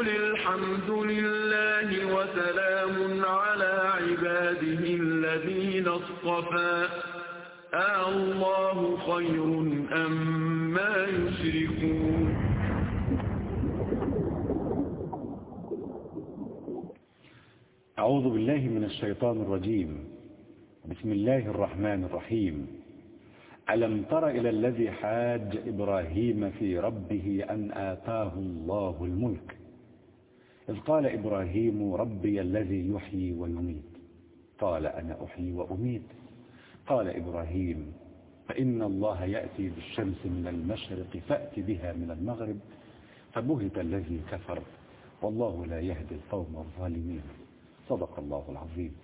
وقل الحمد لله وسلام على عباده الذين اصطفى الله خير أم ما يشركون أعوذ بالله من الشيطان الرجيم. بسم الله الرحمن الرحيم. ألم تر إلى الذي حاج إبراهيم في ربه أن آتاه الله الملك؟ إذ قال إبراهيم ربي الذي يحيي ويميت. قال أنا أحيي وأميت. قال إبراهيم فإن الله يأتي بالشمس من المشرق فأت بها من المغرب فبهت الذي كفر والله لا يهدي القوم الظالمين. صدق الله العظيم.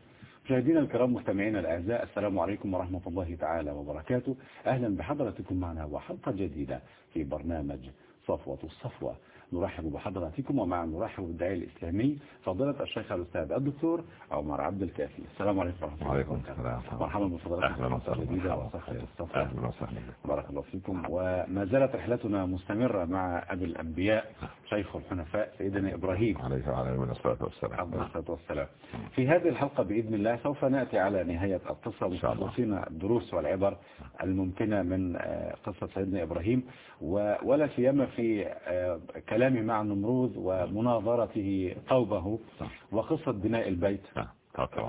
مشاهدينا الكرام مستمعينا الأعزاء السلام عليكم ورحمة الله تعالى وبركاته. أهلا بحضرتكم معنا وحلقة جديدة في برنامج صفوة الصفوة. نرحب بحضراتكم ومع نرحب بالداعي الإسلامي فضيلة الشيخ الأستاذ الدكتور عمر عبد الكافي. السلام عليكم ورحمة الله السلام مرحبا بفضلاتكم أهلا وسهلا. أهلا وسهلا. بارك الله فيكم. وما زالت رحلتنا مستمرة مع أبي الأنبياء شيخ الحنفاء سيدنا إبراهيم. عليه وعلى من الصلاة والسلام. الصلاة والسلام. في هذه الحلقة بإذن الله سوف نأتي على نهاية القصة شاء الله. مخلصين الدروس والعبر الممكنة من آه، قصة سيدنا إبراهيم. ولا سيما في آه، كلامه مع نمروذ ومناظرته قومه صح. وقصة بناء البيت. نعم.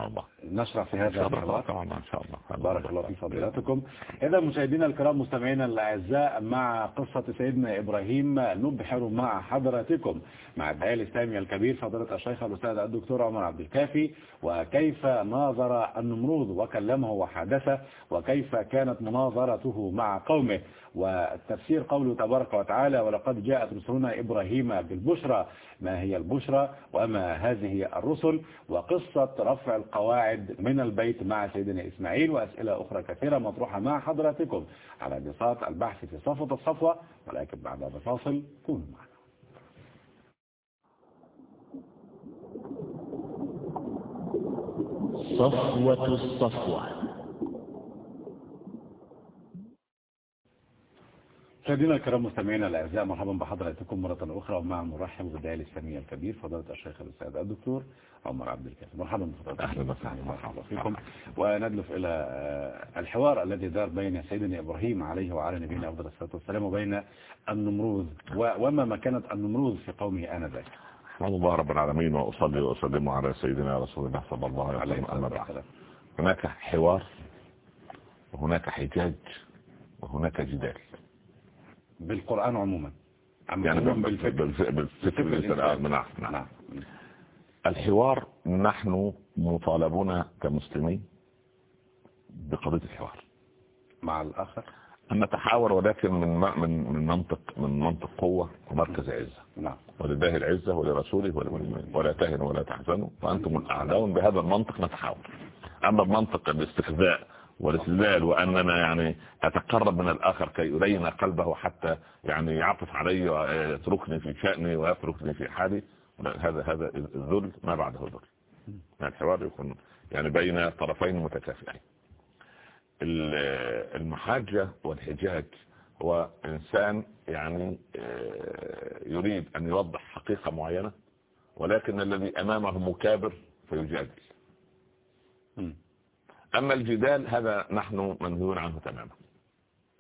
الله نشرع في هذا طبعا إن شاء الله. بارك الله في فضيلتكم. إذا مشاهدينا الكرام مستمعينا الأعزاء مع قصة سيدنا إبراهيم نبحر مع حضراتكم. مع الداعية الإسلامي الكبير فضيلة الشيخ الأستاذ الدكتور عمر عبد الكافي. وكيف ناظر النمروذ وكلمه وحادثه وكيف كانت مناظرته مع قومه. والتفسير قوله تبارك وتعالى ولقد جاءت رسلنا إبراهيم بالبشرى. ما هي البشرى وما هذه الرسل؟ وقصة رفع القواعد من البيت مع سيدنا إسماعيل وأسئلة أخرى كثيرة مطروحة مع حضراتكم على بساط البحث في صفة الصفوة ولكن بعد هذا الفاصل كونوا معنا. صفوة الصفوة. مشاهدينا الكرام مستمعينا الأعزاء مرحبا بحضراتكم مرة أخرى ومع المرحب بالداعي الاسلامي الكبير فضيلة الشيخ الأستاذ الدكتور عمر عبد الكافي مرحبا بفضيلتكم أهلا وسهلا. مرحبا فيكم. وندلف إلى آه، الحوار الذي دار بين سيدنا إبراهيم عليه وعلى نبينا أفضل الصلاة والسلام وبين النمروذ وما مكانة النمروذ في قومه آنذاك؟ أحمد الله رب العالمين وأصلي وأسلم على سيدنا رسول الله صلى الله عليه وسلم أما بعد. هناك حوار وهناك حجاج وهناك جدال. بالقرآن عموما. عم يعني بالفكر بالفكر الإنسان. نعم نعم. نعم. الحوار نحن مطالبون كمسلمين بقضية الحوار. مع الآخر. أن نتحاور ولكن من من من منطق من منطق قوة ومركز عزة. نعم. ولله العزة ولرسوله وللمؤمنين ولا تهنوا ولا تحزنوا وأنتم الأعداء بهذا المنطق نتحاور. أما بمنطق الاستخزاء والاستدلال وأننا يعني أتقرب من الآخر كي يلين قلبه حتى يعني يعطف علي ويتركني في شأني ويتركني في حالي. هذا هذا الذل ما بعده ذل يعني الحوار يكون يعني بين طرفين متكافئين. ال- المحاجة والحجاج هو إنسان يعني آه، يريد أن يوضح حقيقة معينة ولكن الذي أمامه مكابر فيجادل. أما الجدال هذا نحن منهيون عنه تماما.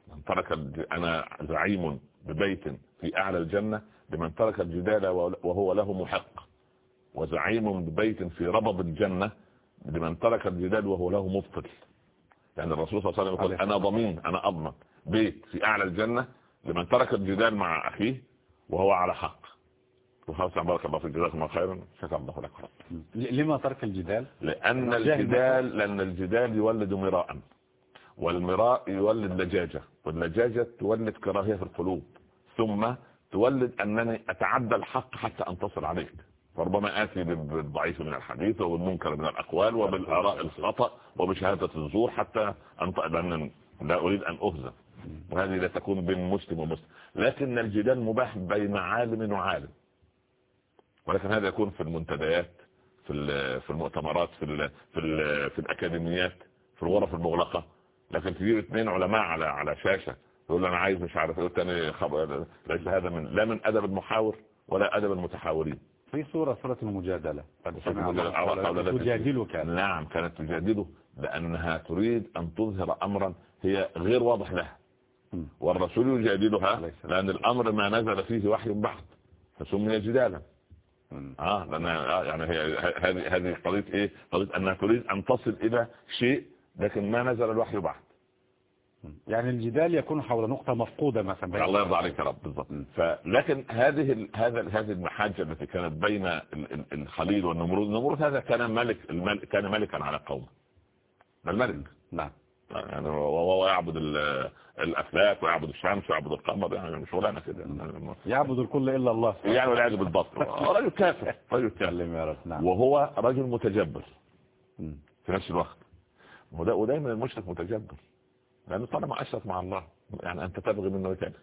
من ترك. أنا زعيم ببيت في أعلى الجنة لمن ترك الجدال وهو له محق. وزعيم ببيت في ربض الجنة لمن ترك الجدال وهو له مبطل. يعني الرسول صلى الله عليه وسلم يقول أنا ضمين أنا أضمن. بيت في أعلى الجنة لمن ترك الجدال مع أخيه وهو على حق. وخلاص بارك الله فيك جزاكم الله خيرا شكر الله لك ل- لما ترك الجدال؟ لأن جاهل الجدال لأن الجدال يولد مراء والمراء يولد لجاجة واللجاجة تولد كراهية في القلوب ثم تولد أنني أتعدى الحق حتى أنتصر عليك. فربما آتي بالضعيف من الحديث وبالمنكر من الأقوال وبالآراء الخطأ وبشهادة الزور حتى لأن لا أريد أن أهزم. وهذه لا تكون بين مسلم ومسلم. لكن الجدال مباح بين عالم وعالم. ولكن هذا يكون في المنتديات في في المؤتمرات في ال في ال في الأكاديميات في الغرف المغلقة. لكن تجيب اثنين علماء على على شاشة يقول أنا عايز مش عارف إيه الثاني خبر ليس هذا من لا من أدب المحاور ولا أدب المتحاورين. في سورة سورة المجادلة. تجادلك نعم كانت تجادله لأنها تريد أن تظهر أمرا هي غير واضح لها. والرسول يجادلها. لأن الأمر ما نزل فيه وحي بعد فسمي جدالا. آه لأن آه، يعني هي هذه هذه قضية إيه؟ قضية أنها تريد أن تصل إلى شيء لكن ما نزل الوحي بعد. يعني الجدال يكون حول نقطة مفقودة مثلا الله يرضى عليك يا رب بالضبط. م. فلكن هذه هذا هذه المحاجة التي كانت بين ال- ال- الخليل والنمرود النمرود هذا كان ملك الملك كان ملكا على قومه. الملك. نعم. يعني هو يعبد ال- الأفلاك ويعبد الشمس ويعبد القمر يعني شغلانه كده. يعبد الكل إلا الله. يعني والعياذ بالبطل رجل كافر رجل كافر. سلم يا رب. نعم. وهو رجل متجبر. في نفس الوقت. ودا- ودايما المشرك متجبر. لأنه طالما أشرك مع الله يعني أنت تبغي منه تاني؟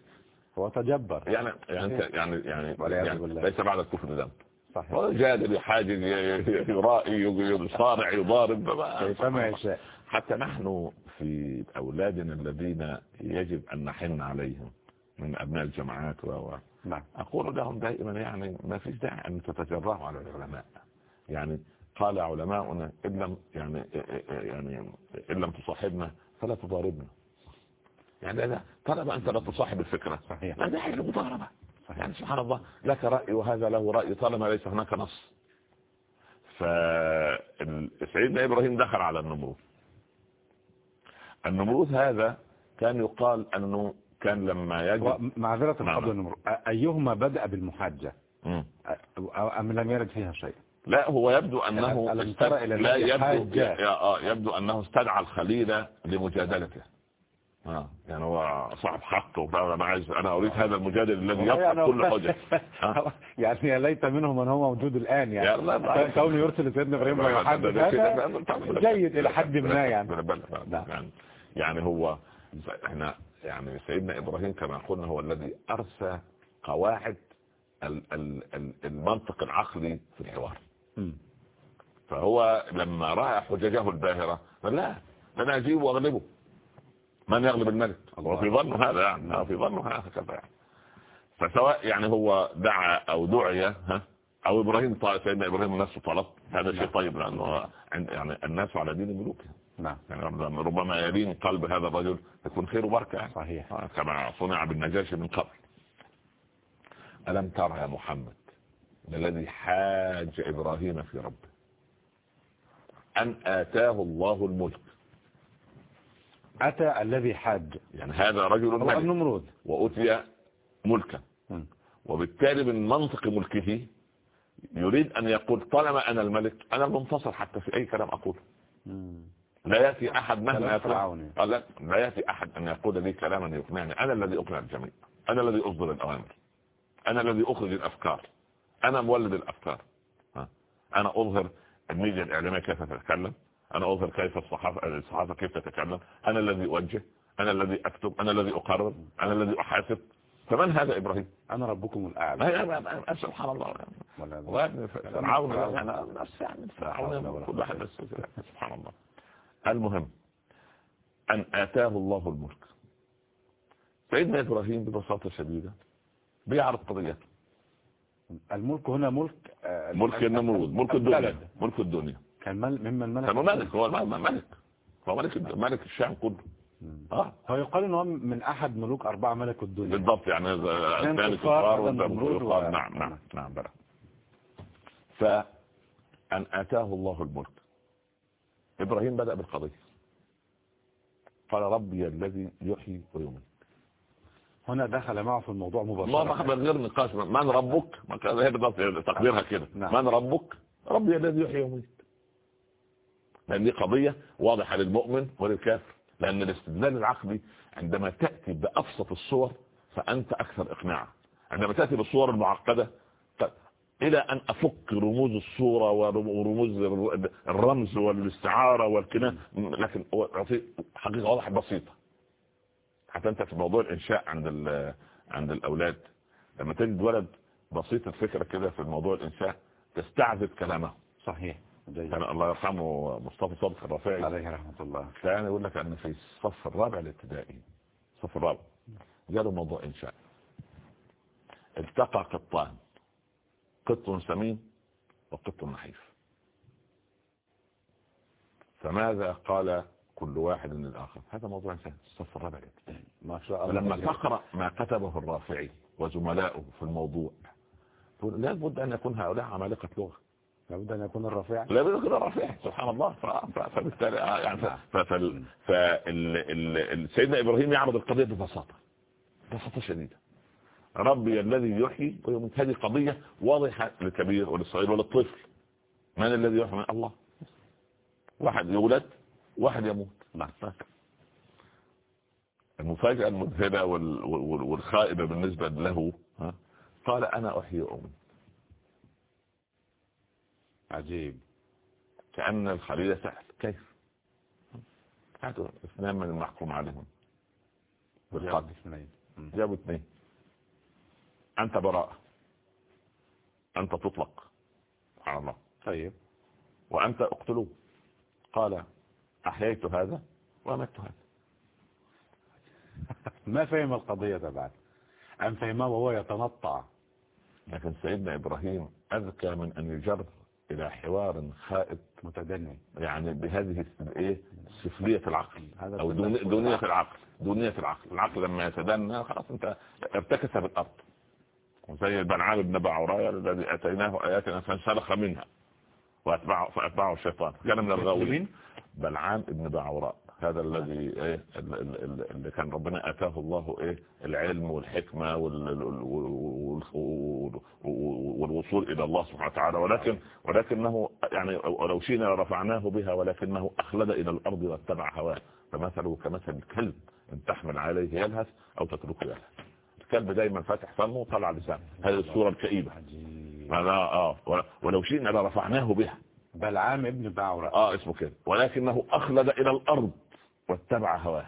هو تجبر. يعني يعني يعني يعني, يعني. ليس بعد الكفر ذنب صحيح. وجادل يحاجج ي- يرائي يصارع يضارب كيفما يشاء. حتى نحن في أولادنا الذين يجب أن نحن عليهم من أبناء الجامعات و نعم. أقول لهم دائما يعني ما فيش داعي أن تتجرأوا على العلماء. يعني قال علماؤنا إن لم يعني يعني إن لم تصاحبنا فلا تضاربنا. يعني أنا طالما أنت لاتصاحب الفكرة. صحيح. لا داعي للمضاربة. يعني سبحان الله لك رأي وهذا له رأي طالما ليس هناك نص. فسيدنا إبراهيم دخل على النمرود النمرود هذا كان يقال أنه كان لما يجب معذرة. قبل النمر أيهما بدأ بالمحاجة أم لم يرد فيها شيء لا هو يبدو أنه إلى لا يبدو؟ يا- آه يبدو أنه استدعى الخليل لمجادلته آه يعني هو صاحب حق وبقى أنا عايز أنا أريد هذا المجادل الذي يفقد كل حجة آه. يعني يا ليت منهم من هو موجود الآن يا يعني. كونه يرسل سيدنا هذا جيد إلى حد ما يعني نعم. يعني هو إحنا يعني سيدنا إبراهيم كما قلنا هو الذي أرسى قواعد ال- ال- ال- المنطق العقلي في الحوار. فهو لما رأى حججه الباهرة قال لا ده أنا أجيبه وأغلبه. من يغلب الملك؟ هو في ظنه هذا يعني في ظنه هكذا يعني. فسواء يعني هو دعا أو دعي ها أو إبراهيم طالب سيدنا إبراهيم نفسه طلب هذا شيء طيب لأنه عند يعني الناس على دين ملوكهم نعم. يعني ربما يلين قلب هذا الرجل يكون خير وبركة. صحيح. آه، كما صنع بالنجاشي من قبل. ألم ترى يا محمد الذي حاج إبراهيم في ربه أن آتاه الله الملك؟ أتى الذي حاج. يعني هذا رجل ملك. النمرود وأتي ملكا. مم. وبالتالي من منطق ملكه يريد أن يقول طالما أنا الملك أنا المنتصر حتى في أي كلام أقوله. لا يأتي أحد مهما. قال لا لا يأتي أحد أن يقول لي كلاما يقنعني أنا الذي أقنع الجميع أنا الذي أصدر الأوامر أنا الذي أخرج الأفكار أنا مولد الأفكار. أنا أظهر الميديا الإعلامية كيف تتكلم أنا أظهر كيف الصحافة الصحافة كيف تتكلم أنا الذي أوجه أنا الذي أكتب أنا الذي أقرر أنا الذي أحاسب فمن هذا إبراهيم أنا ربكم الأعلى سبحان الله فرعون. يعني يعني كل واحد سبحان الله المهم أن آتاه الله الملك. سيدنا إبراهيم ببساطة شديدة بيعرض قضيته الملك هنا ملك آه، ملك النمرود ملك. الدنيا ملك الدنيا. كان مل- ممن ملك كان ملك هو ملك. هو ملك ملك الشام كله. آه. هو يقال إن هو من أحد ملوك أربعة ملك الدنيا. بالضبط يعني الثاني كفار، كفار هذا والثاني النمرود كفار و- نعم نعم نعم بلى فأن آتاه الله الملك. إبراهيم بدأ بالقضية. قال ربي الذي يحيي ويميت. هنا دخل معه في الموضوع ما مباشره من غير نقاش. من ربك؟ ما بالضبط تقديرها كده. نعم. من ربك؟ ربي الذي يحيي ويميت. لأن دي قضية واضحة للمؤمن وللكافر. لأن الاستدلال العقلي عندما تأتي بأبسط الصور فأنت أكثر إقناعا. عندما تأتي بالصور المعقدة إلى أن أفك رموز الصورة ورم- ورموز الر- الرمز والاستعارة والكنان لكن حقيقة واضحة بسيطة. حتى أنت في موضوع الإنشاء عند ال- عند الأولاد. لما تجد ولد بسيط الفكرة كده في موضوع الإنشاء تستعذب كلامه. صحيح. كان الله يرحمه مصطفى صادق الرفاعي. عليه رحمة الله. كان يقول لك أن في الصف الرابع الابتدائي الصف الرابع جاله موضوع إنشاء. التقى قطان. قط سمين وقط نحيف. فماذا قال كل واحد من الآخر هذا موضوع سهل الصف الرابع ما شاء الله. ولما تقرأ ما كتبه الرافعي وزملاؤه في الموضوع لا بد أن يكون هؤلاء عمالقة لغة. لابد أن يكون الرافع لا بد أن يكون الرافع سبحان الله. فبالتالي آه، يعني فسيدنا إبراهيم يعرض القضية ببساطة ببساطة شديدة. ربي الذي يحيي ويميت. هذه قضية واضحة للكبير وللصغير وللطفل. من الذي يحيي؟ الله. واحد يولد واحد يموت. نعم المفاجأة المذهلة والخائبة بالنسبة له قال أنا أحيي أمي. عجيب. كأن الخليل سهل كيف؟ هاتوا اثنان من المحكوم عليهم. بالقتل جابوا اثنين. أنت براء. أنت تطلق. سبحان الله. طيب. وأنت اقتلوه. قال أحييت هذا وأمت هذا. ما فهم القضية بعد. أم فهمه وهو يتنطع. لكن سيدنا إبراهيم أذكى من أن يجر إلى حوار خائب. متدني. يعني بهذه الايه سفلية العقل. أو دونية العقل. دونية العقل. العقل لما يتدنى خلاص أنت ارتكس بالأرض. وزي بنعام بن بعوراء الذي أتيناه آياتنا فانسلخ منها وأتبعه فأتبعه الشيطان. كان من الغاوين بلعام ابن بعوراء هذا الذي إيه اللي كان ربنا أتاه الله إيه العلم والحكمة والوصول إلى الله سبحانه وتعالى. ولكن ولكنه يعني ولو شئنا لرفعناه بها ولكنه أخلد إلى الأرض واتبع هواه. فمثله كمثل الكلب إن تحمل عليه يلهث أو تتركه يلهث. الكلب دايما فاتح فمه وطلع لسانه. هذه الصورة الكئيبة. آه ولو شئنا لرفعناه بها. بلعام ابن باعورة آه اسمه كده. ولكنه أخلد إلى الأرض واتبع هواه.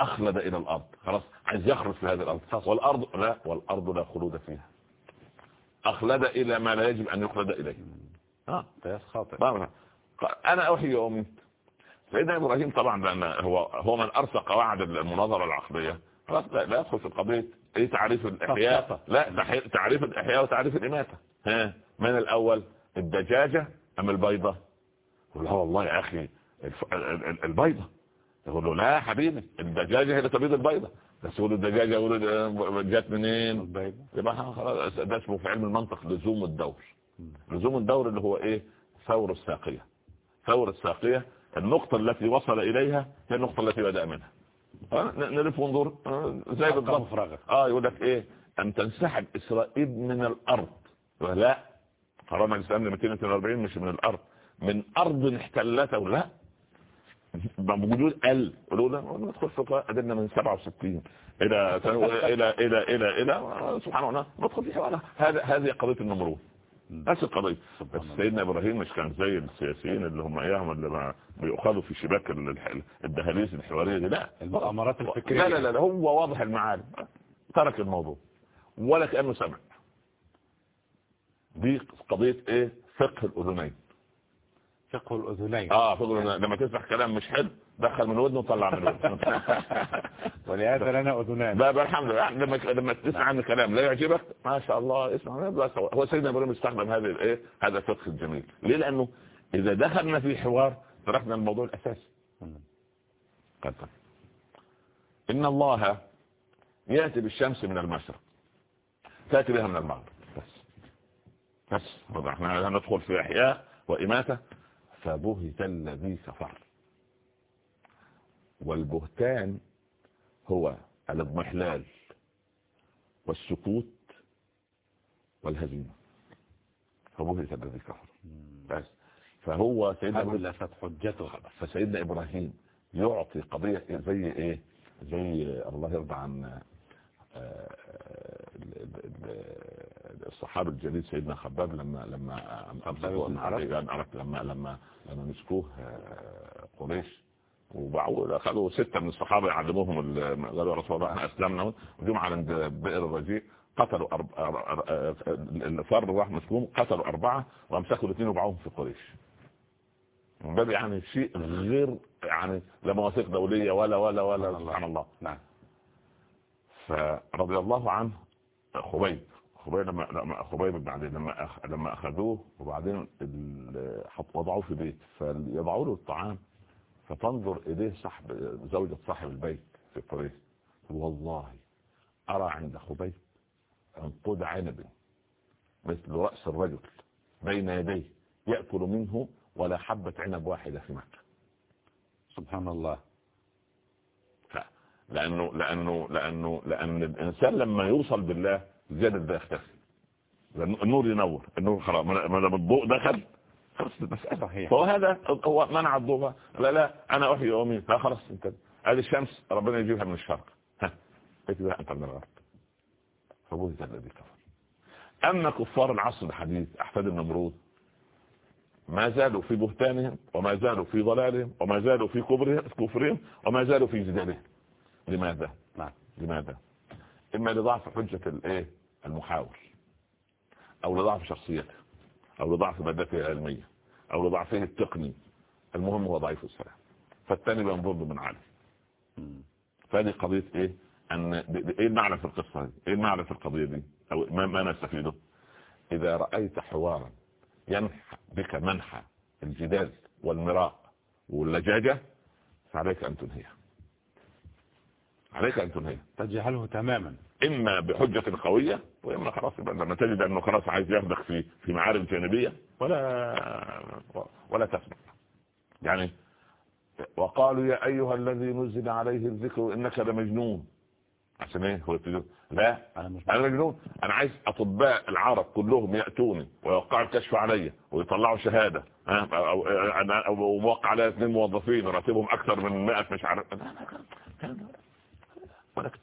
أخلد إلى الأرض. خلاص عايز يخرج في هذه الأرض. والأرض لا والأرض لا خلود فيها. أخلد إلى ما لا يجب أن يخلد إليه. آه. خاطئ. أنا أوحي واميت سيدنا إبراهيم طبعا لأن هو هو من ارسى قواعد المناظرة العقليه خلاص لا يدخل في قضيه إيه تعريف الإحياء. لا تعريف الإحياء وتعريف الإماتة. ها من الأول؟ الدجاجة أم البيضة؟ لا والله يا أخي البيضة. يقول له لا يا حبيبي الدجاجة هي اللي تبيض البيضة. بس يقول الدجاجة يقول جات منين؟ يبقى خلاص ده اسمه في علم المنطق لزوم الدور. لزوم الدور اللي هو إيه؟ ثور الساقية. ثور الساقية النقطة التي وصل إليها هي النقطة التي بدأ منها. نلف وندور زي بالضبط. آه يقول لك إيه؟ أن تنسحب إسرائيل من الأرض. لا. قرار مجلس الامن 242 مش من الأرض. من أرض احتلته لا. بوجود أل. ولولا ندخل في قدرنا من 67 إلى إلى إلى إلى إلى سبحان الله ندخل في حوار هذا هذه قضية النمرود. نفس القضية. بس سيدنا إبراهيم مش كان زي السياسيين اللي هم اياهم اللي بيؤخذوا في شباك الدهاليز الحوارية دي. لا. المؤامرات الفكرية. لا لا لا هو واضح المعالم ترك الموضوع. ولا كأنه سمع. دي قضية إيه؟ فقه الأذنين. فقه الأذنين. آه فقه الأذنين. لما تسمع كلام مش حلو. دخل من ودنه وطلع من ودنه. ولهذا لنا أذنان. لا الحمد لله. لما لما تسمع عن كلام لا يعجبك ما شاء الله اسمع. بس هو سيدنا إبراهيم استخدم هذا الايه هذا الفقه الجميل. ليه؟ لأنه إذا دخلنا في حوار تركنا الموضوع الأساسي. إن الله يأتي بالشمس من المشرق. تأتي بها من المغرب. بس. بس. إحنا هندخل في إحياء وإماتة. فبهت الذي كفر. والبهتان هو الاضمحلال والسكوت والهزيمة. فبهت الذي كفر. بس. فهو سيدنا حجته. فسيدنا إبراهيم يعطي قضية زي إيه؟ زي الله يرضى عن آه، الصحابي الجليل سيدنا خباب لما لما لما لما لما لما مسكوه آه، قريش. وبعوا اخذوا ستة من الصحابة يعلموهم قالوا يا رسول الله إحنا أسلمنا. وجم عند بئر الرجيء قتلوا أرب... الفرد راح مسكوهم قتلوا أربعة وأمسكوا الاثنين وباعوهم في قريش. من باب يعني شيء غير يعني لا مواثيق دولية ولا ولا ولا سبحان الله. نعم. فرضي الله عنه خبيب. خبيب لما لما خبيب بن عدي لما أخ... لما أخذوه وبعدين ال... وضعوه في بيت. فيضعوا له الطعام. فتنظر إليه صاحب زوجة صاحب البيت في قريش. والله أرى عند خبيب عنقود عنب مثل رأس الرجل بين يديه يأكل منه ولا حبة عنب واحدة في مكة. سبحان الله. لأنه لأنه لأنه لأن الإنسان لما يوصل بالله زاد ده يختفي النور ينور النور خلاص. ما دام الضوء دخل خلاص المسألة صحيح. فهو هذا هو منع الضوء. لا لا أنا أحيي يومي. لا خلاص انت هذه الشمس ربنا يجيبها من الشرق. ها بقى أنت من الغرب. فبوذ الذي كفر. أما كفار العصر الحديث أحفاد النمرود ما زالوا في بهتانهم وما زالوا في ضلالهم وما زالوا في كفرهم وما زالوا في جدالهم لماذا؟ نعم. لماذا؟ إما لضعف حجة الايه المحاور أو لضعف شخصيته. أو لضعف مادته العلمية أو لضعفه التقني. المهم هو ضعيف السلام. فالثاني بينظر من عالم. فهذه قضية إيه؟ أن إيه المعنى في القصة دي إيه المعنى في القضية دي؟ أو ما, ما نستفيده؟ إذا رأيت حوارا ينح بك منحى الجدال والمراء واللجاجة فعليك أن تنهيها عليك أن تنهيها تجهله تماما. إما بحجة قوية وإما خلاص لما تجد أنه خلاص عايز ياخدك في في معارك جانبية ولا ولا تسمع. يعني وقالوا يا أيها الذي نزل عليه الذكر إنك لمجنون. عشان إيه؟ هو لا أنا مش أنا مجنون. أنا عايز أطباء العرب كلهم يأتوني ويوقعوا الكشف عليا ويطلعوا شهادة. ها؟ أو أو موقع عليها اثنين موظفين راتبهم أكثر من 100 مش عارف. ولكن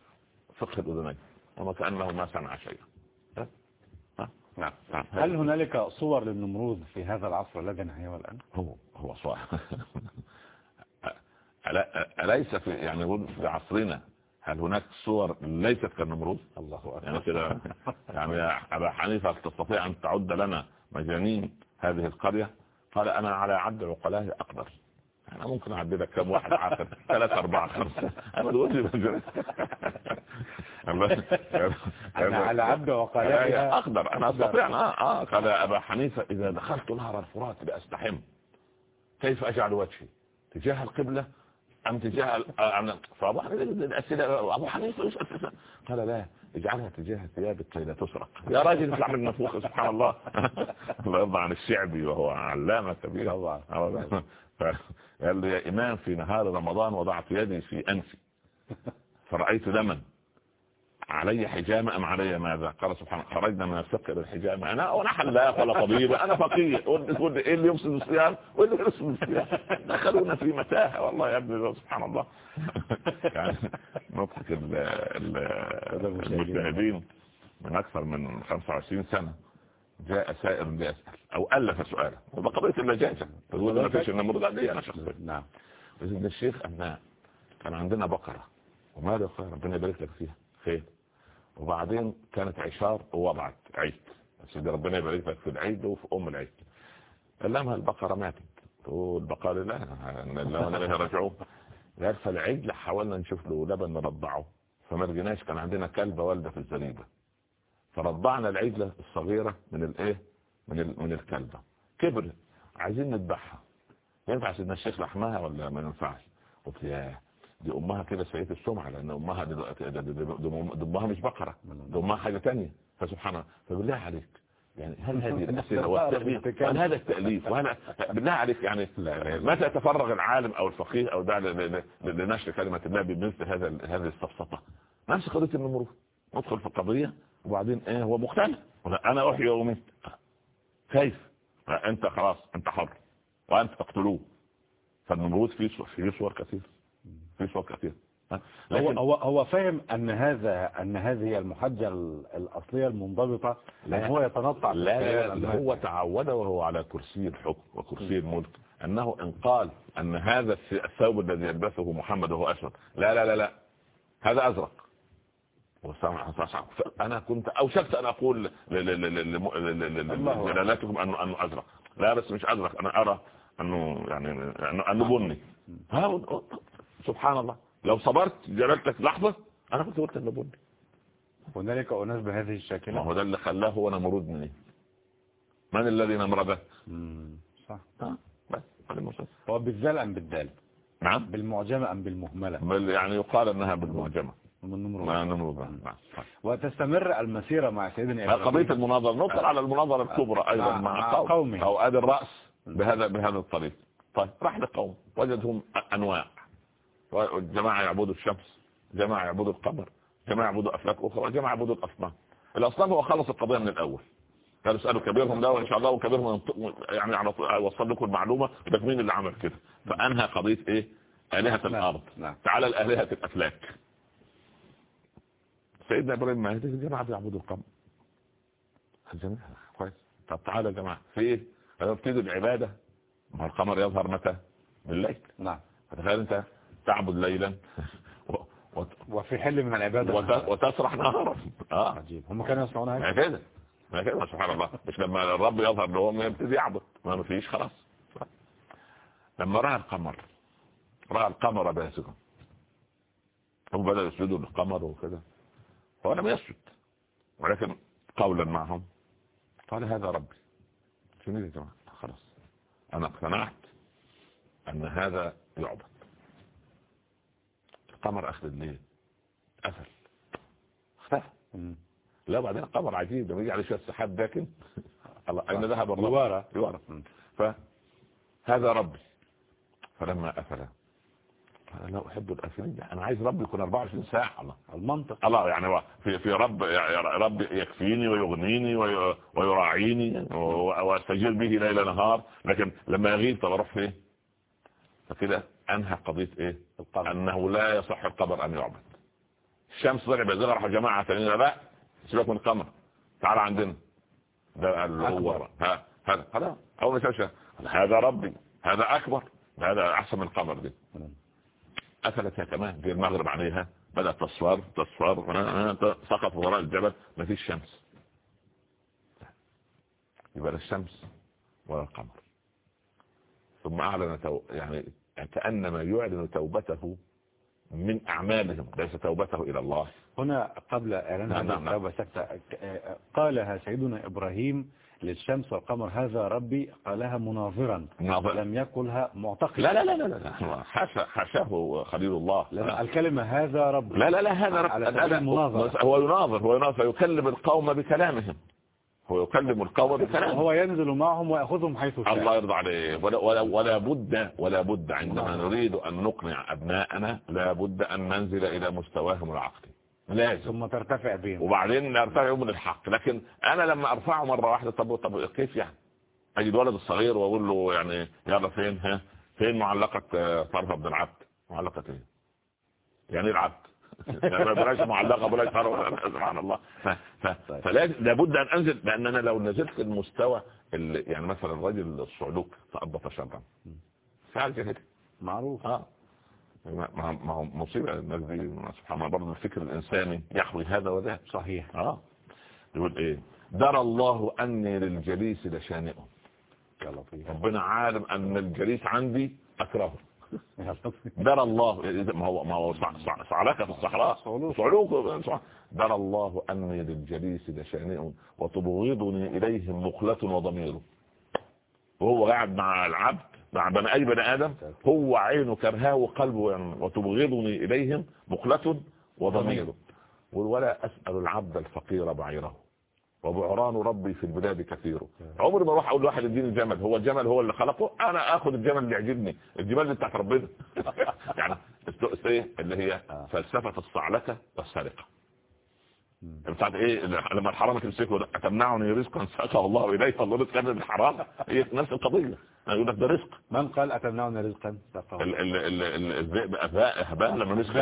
فقه الأذنين. وما كأنه ما سمع شيئا؟ نعم نعم. هل هنالك صور للنمروذ في هذا العصر الذي نحياه الآن هو هو صح ألا- أليس في يعني في عصرنا هل هناك صور ليست كالنمرود؟ الله يعني أكبر كده يعني يا أبا حنيفة تستطيع أن تعد لنا مجانين هذه القرية؟ قال أنا على عد عقلاه أقدر. أنا ممكن أعد لك كم واحد عاقل؟ ثلاثة أربعة خمسة. أنا تقول لي مجانين أنا على عبد وقالها أقدر أنا أستطيع. آه آه قال يا أبا حنيفة إذا دخلت نهر الفرات لأستحم كيف أجعل وجهي؟ تجاه القبلة أم تجاه آه، فأبو حنيفة الأسئلة أبو حنيفة يسأل قال لا اجعلها تجاه ثيابك كي لا تسرق. يا راجل اطلع من النفوخ سبحان الله. الله يرضى عن الشعبي وهو علامة كبيرة. طبعا. قال لي يا إمام في نهار رمضان وضعت يدي في أنفي. فرأيت دما. علي حجامة أم علي ماذا؟ قال سبحانه خرجنا من الفقه إلى الحجامة أنا وأنا حلاق ولا طبيب أنا قلت إيه اللي يفسد الصيام؟ وإيه اللي يفسد الصيام؟ دخلونا في متاهة. والله يا ابني سبحان الله. يعني نضحك ال- ال- المجتهدين من أكثر من 25 سنة. جاء سائر ليسأل أو ألف سؤالا وده قضية اللجاجة. تقول ما فيش لا دي أنا شخصيا نعم. الشيخ أن كان عندنا بقرة. وماذا خير ربنا يبارك لك فيها. خير. وبعدين كانت عشار ووضعت عيد. ده ربنا يبارك لك في العيد وفي أم العيد. قال لها البقرة ماتت. تقول البقرة لا لا ولا رجعوه قال فالعجل حاولنا نشوف له لبن نرضعه. فما لقيناش كان عندنا كلبة والدة في الزريبة. فرضعنا العجلة الصغيرة من الايه من. من الكلبة. كبر عايزين نذبحها. ينفع سيدنا الشيخ لحمها ولا ما ينفعش. قلت يا دي أمها كده سيئة السمعة لأن أمها دلوقتي ده- ده- ده- ده- ده أمها مش بقرة ده أمها حاجة تانية. فسبحان الله. فبالله عليك. يعني هل هذه الأسئلة والتأليف هل هذا التأليف؟ وهل بالله عليك يعني متى يتفرغ العالم أو الفقيه ل- ل- لنشر كلمة الله بمثل هذا هذه السفسطة نفس قضية النمرود ندخل في القضية وبعدين إيه؟ هو مختلف. أنا أحيي وأميت. كيف؟ أنت خلاص أنت حر. وأنت تقتلوه. فالنمرود فيه صور فيه صور كثير فيه صور كثير ها؟ هو هو هو فاهم أن هذا أن هذه هي المحجة ال- الأصلية المنضبطة لأن هو يتنطع. لا لا, لا هو تعود وهو على كرسي الحكم وكرسي الملك. أنه إن قال أن هذا الث- الثوب الذي يلبسه محمد وهو أسود. لا لا لا لا. هذا أزرق. أنا كنت أوشكت أن أقول. لجلالتكم انه أنه أزرق. لا بس مش أزرق. أنا أرى أنه يعني انه بني. سبحان الله. لو صبرت جلالتك لحظة أنا كنت قلت إنه بني. هنالك أناس بهذه ما الشاكلة هو ده اللي خلاه هو نمرود من إيه؟ من الذي نمرده مم. صح. بس هذا المسلسل. هو بالذال أم بالدال؟ نعم. بالمعجمة أم بالمهملة؟ بل يعني يقال إنها بالمعجمة. من نمرود ما نمرود نعم. وتستمر المسيرة مع سيدنا قضية المناظرة ندخل على المناظرة الكبرى أيضا مع- مع, مع قوم. قومه. أو أدي الرأس بهذا بهذا الطريق. طيب راح لقوم. وجدهم أنواع. جماعة يعبدوا الشمس جماعة يعبدوا القمر جماعة يعبدوا أفلاك أخرى وجماعة يعبدوا الأصنام. الأصنام هو خلص القضية من الأول. قال اسألوا كبيرهم ده وإن شاء الله وكبيرهم يعني أوصل لكم المعلومة ده مين اللي عمل كده. فأنهى قضية إيه؟ آلهة. الأرض. نعم. تعالى الآلهة الأفلاك. سيدنا إبراهيم ما هذه الجماعة بيعبدوا القمر. الجماعة كويس. طب تعالى يا جماعة في إيه؟ قالوا ابتدوا العبادة؟ ما القمر يظهر متى؟ بالليل. نعم. فتخيل أنت تعبد ليلا و- وفي حل من العبادة. وت- وتسرح نهارا. آه. عجيب. هم كانوا يصنعون ما كده. سبحان الله. مش لما الرب يظهر لهم يبتدي يعبد. ما فيش خلاص. لما رأى القمر رأى القمر باسقا هم بدأوا يسجدوا للقمر وكذا هو لم يسجد ولكن قولا معهم. قال هذا ربي. شنو يا جماعة؟ خلاص. أنا اقتنعت أن هذا يعبد. القمر أخذ الليل قفل. اختفى. لا بعدين القمر عجيب لما يجي عليه شوية سحاب داكن. الله أين ذهب الرب؟ يوارى. يوارى. فهذا ربي. فلما افل قال لا أحب الافلين أنا عايز ربي يكون 24 ساعة. الله. المنطق. الله يعني في في رب يعني رب يكفيني ويغنيني وي- ويراعيني وأستجير به ليل نهار. لكن لما يغيب طب أروح فين؟ فكده أنهى قضية إيه؟ القمر أنه لا يصح القمر أن يعبد. الشمس طلع بيزغر راح جماعة ثانيين لا سيبك من القمر. تعال عندنا. ده اللي هو. ها هذا هذا. اول ما شافش هذا ربي. هذا أكبر. هذا أحسن من القمر دي. مم. قفلت هي كمان في المغرب عليها. بدأت تصفر تصفر. سقط وراء الجبل. ما فيش شمس. يبقى لا الشمس ولا القمر. ثم أعلن. يعني كأنما يعلن توبته من أعمالهم ليس توبته إلى الله هنا قبل إعلان نعم، نعم، نعم. التوبة سكتة قالها سيدنا إبراهيم للشمس والقمر هذا ربي قالها مناظرا ناظر. لم يقلها معتقدا لا لا لا لا لا حاشا حاشاه خليل الله لأن الكلمة هذا ربي لا لا لا هذا رب على لا سبيل لا المناظرة. هو يناظر هو يناظر يكلم القوم بكلامهم هو يكلم القوم هو ينزل معهم ويأخذهم حيث شاء. الله يرضى عليه. ولا, ولا, ولا بد ولا بد عندما نريد أن نقنع أبناءنا لا بد أن ننزل إلى مستواهم العقلي لازم. ثم ترتفع بهم. وبعدين نرتفع من الحق لكن أنا لما أرفعه مرة واحدة طب طب كيف يعني؟ أجد ولد الصغير وأقول له يعني يلا فين؟ ها؟ فين معلقة آه، طرف عبد العبد؟ معلقة إيه؟ يعني إيه العبد؟ بلاش معلقة بلاش سبحان الله. ف- ف- فلازم لابد أن أنزل لأن أنا لو نزلت المستوى اللي يعني مثلا الرجل الصعلوك تأبط شرا. فعل كده. معروف. آه. ما ما- ما هو مصيبة. الناس دي سبحان الله برضه الفكر الإنساني يحوي هذا وذاك. صحيح. آه. يقول إيه؟ درى الله أني للجليس لشانئ يا لطيف ربنا عالم أن الجليس عندي لطيف. درى الله ما هو ما هو صع- صع- صعلكه في الصحراء. صعلوك. صعلوك صع- درى الله اني للجليس لشانئ وتبغضني إليه مقلة وضمير. وهو قاعد مع العبد مع بني أي بني آدم. هو عينه كرهاه وقلبه يعني وتبغضني اليهم مقلة وضمير. ولا أسأل العبد الفقير بعيره. وبعران ربي في البلاد كثير. عمري ما أروح أقول لواحد اديني الجمل. هو الجمل هو اللي خلقه. أنا آخذ الجمل اللي يعجبني. الجمال اللي بتاعت ربنا. يعني إيه؟ اللي هي فلسفة الصعلكة والسرقة. بتاعت إيه؟ لما الحرام تمسكه ده، اتمنعني رزقا ساقه الله اليه الله رزق من الحرام. هي نفس القضية. يقول لك ده رزق. من قال أتمنعنا رزقا ال- الذئب أهباء أهبان لما مسك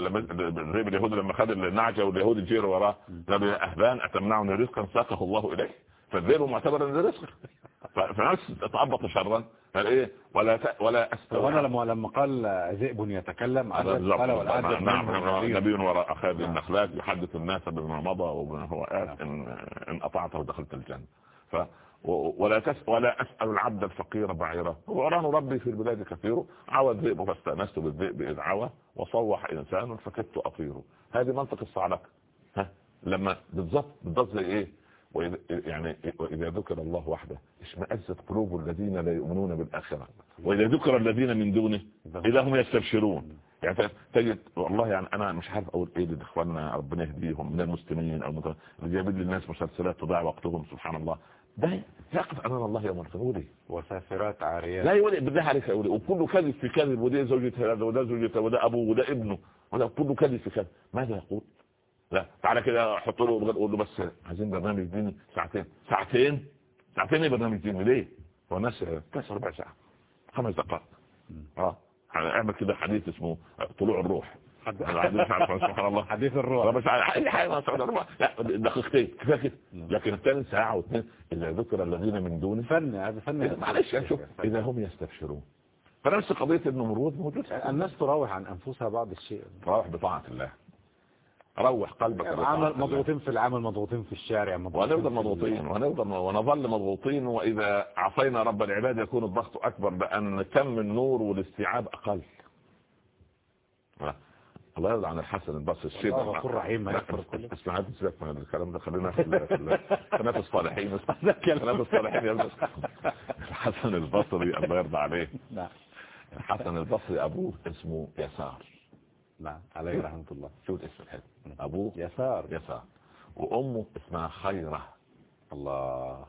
لما الذئب اليهودي لما خد النعجة واليهود يجيروا وراه قال يا أهبان أتمنعني رزقا ساقه الله إليه. فالذئب معتبر أن ده رزق فنفس تتعبط شرا. قال إيه ولا ت... ولا وأنا أستوى لما لما قال ذئب يتكلم. قال نعم نعم نعم. نذير. نبي وراء أخذ النخلات يحدث الناس بما مضى وبما هو آت إن, إن أطعته دخلت الجنة. ف ولا تس ولا أسأل العبد الفقير بعيره. وعران ربي في البلاد كثير عوى الذئب فاستأنست بالذئب إذ عوى وصوح إنسان فكدت أطير هذه منطق الصعلكة ها؟ لما بالضبط بالضبط زي إيه؟ وإذا يعني وإذا ذكر الله وحده اشمأزت قلوب الذين لا يؤمنون بالآخرة. وإذا ذكر الذين من دونه إذا هم يستبشرون. يعني تجد والله يعني أنا مش عارف أقول إيه لإخواننا ربنا يهديهم من المسلمين أو اللي جايبين للناس مسلسلات تضيع وقتهم سبحان الله. ده يقف أمام الله يوم القيامة وسافرات عاريات لا يقول بالله عليك يقول وكله كذب في كذب وده زوجة هذا وده زوجة وده أبوه وده ابنه. وده كله كذب في كذب. ماذا يقول؟ لا تعالى كده حط له قول له بس عايزين برنامج ديني ساعتين. ساعتين؟ ساعتين إيه برنامج ديني؟ ليه؟ هو الناس بس ربع ساعة. خمس دقائق. آه. اعمل كده حديث اسمه طلوع الروح. سبحان الله. حديث الروح. بس حاجة لا دقيقتين. كفاية كده. لكن الثاني ساعة واثنين إذا ذكر الذين من دونه. فن هذا فن معلش شوف إذا هم يستبشرون. فنفس قضية النمرود موجود الناس تراوح عن أنفسها بعض الشيء. تراوح بطاعة الله. روح قلبك عمل مضغوطين في العمل مضغوطين في الشارع ونفضل مضغوطين ونفضل ونظل مضغوطين. وإذا عصينا رب العباد يكون الضغط أكبر لأن كم النور والاستيعاب أقل. الله يرضى عن الحسن البصري الشيخ غفور رحيم اسمع سيبك من الكلام ده خلينا في قناه الصالحين. قناه الصالحين. يا الحسن البصري الله يرضى عليه. نعم. الحسن البصري أبوه اسمه يسار. نعم عليه رحمة الله. شو الاسم الحلو. ابوه يسار. يسار. وأمه اسمها خيرة. الله.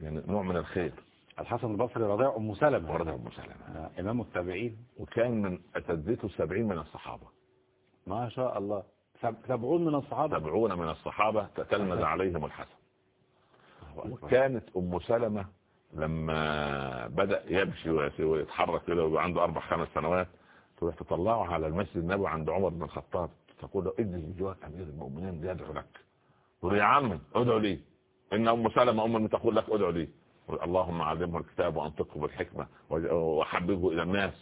يعني نوع من الخير. الحسن البصري رضيع أم سلمة. رضيع أم سلمة. إمام التابعين. وكان من اساتذته سبعين من الصحابة. ما شاء الله. سبعون من الصحابة؟ سبعون من الصحابة تتلمذ عليهم الحسن. وكانت أم سلمة لما بدأ يمشي ويتحرك كده ويبقى عنده أربع خمس سنوات تروح تطلعه على المسجد النبوي عند عمر بن الخطاب تقول له ادي لجواك أمير المؤمنين يدعو لك. يا عم ادعو لي. إن أم سلمة أم تقول لك ادعو لي. اللهم علمه الكتاب وأنطقه بالحكمة وحببه إلى الناس.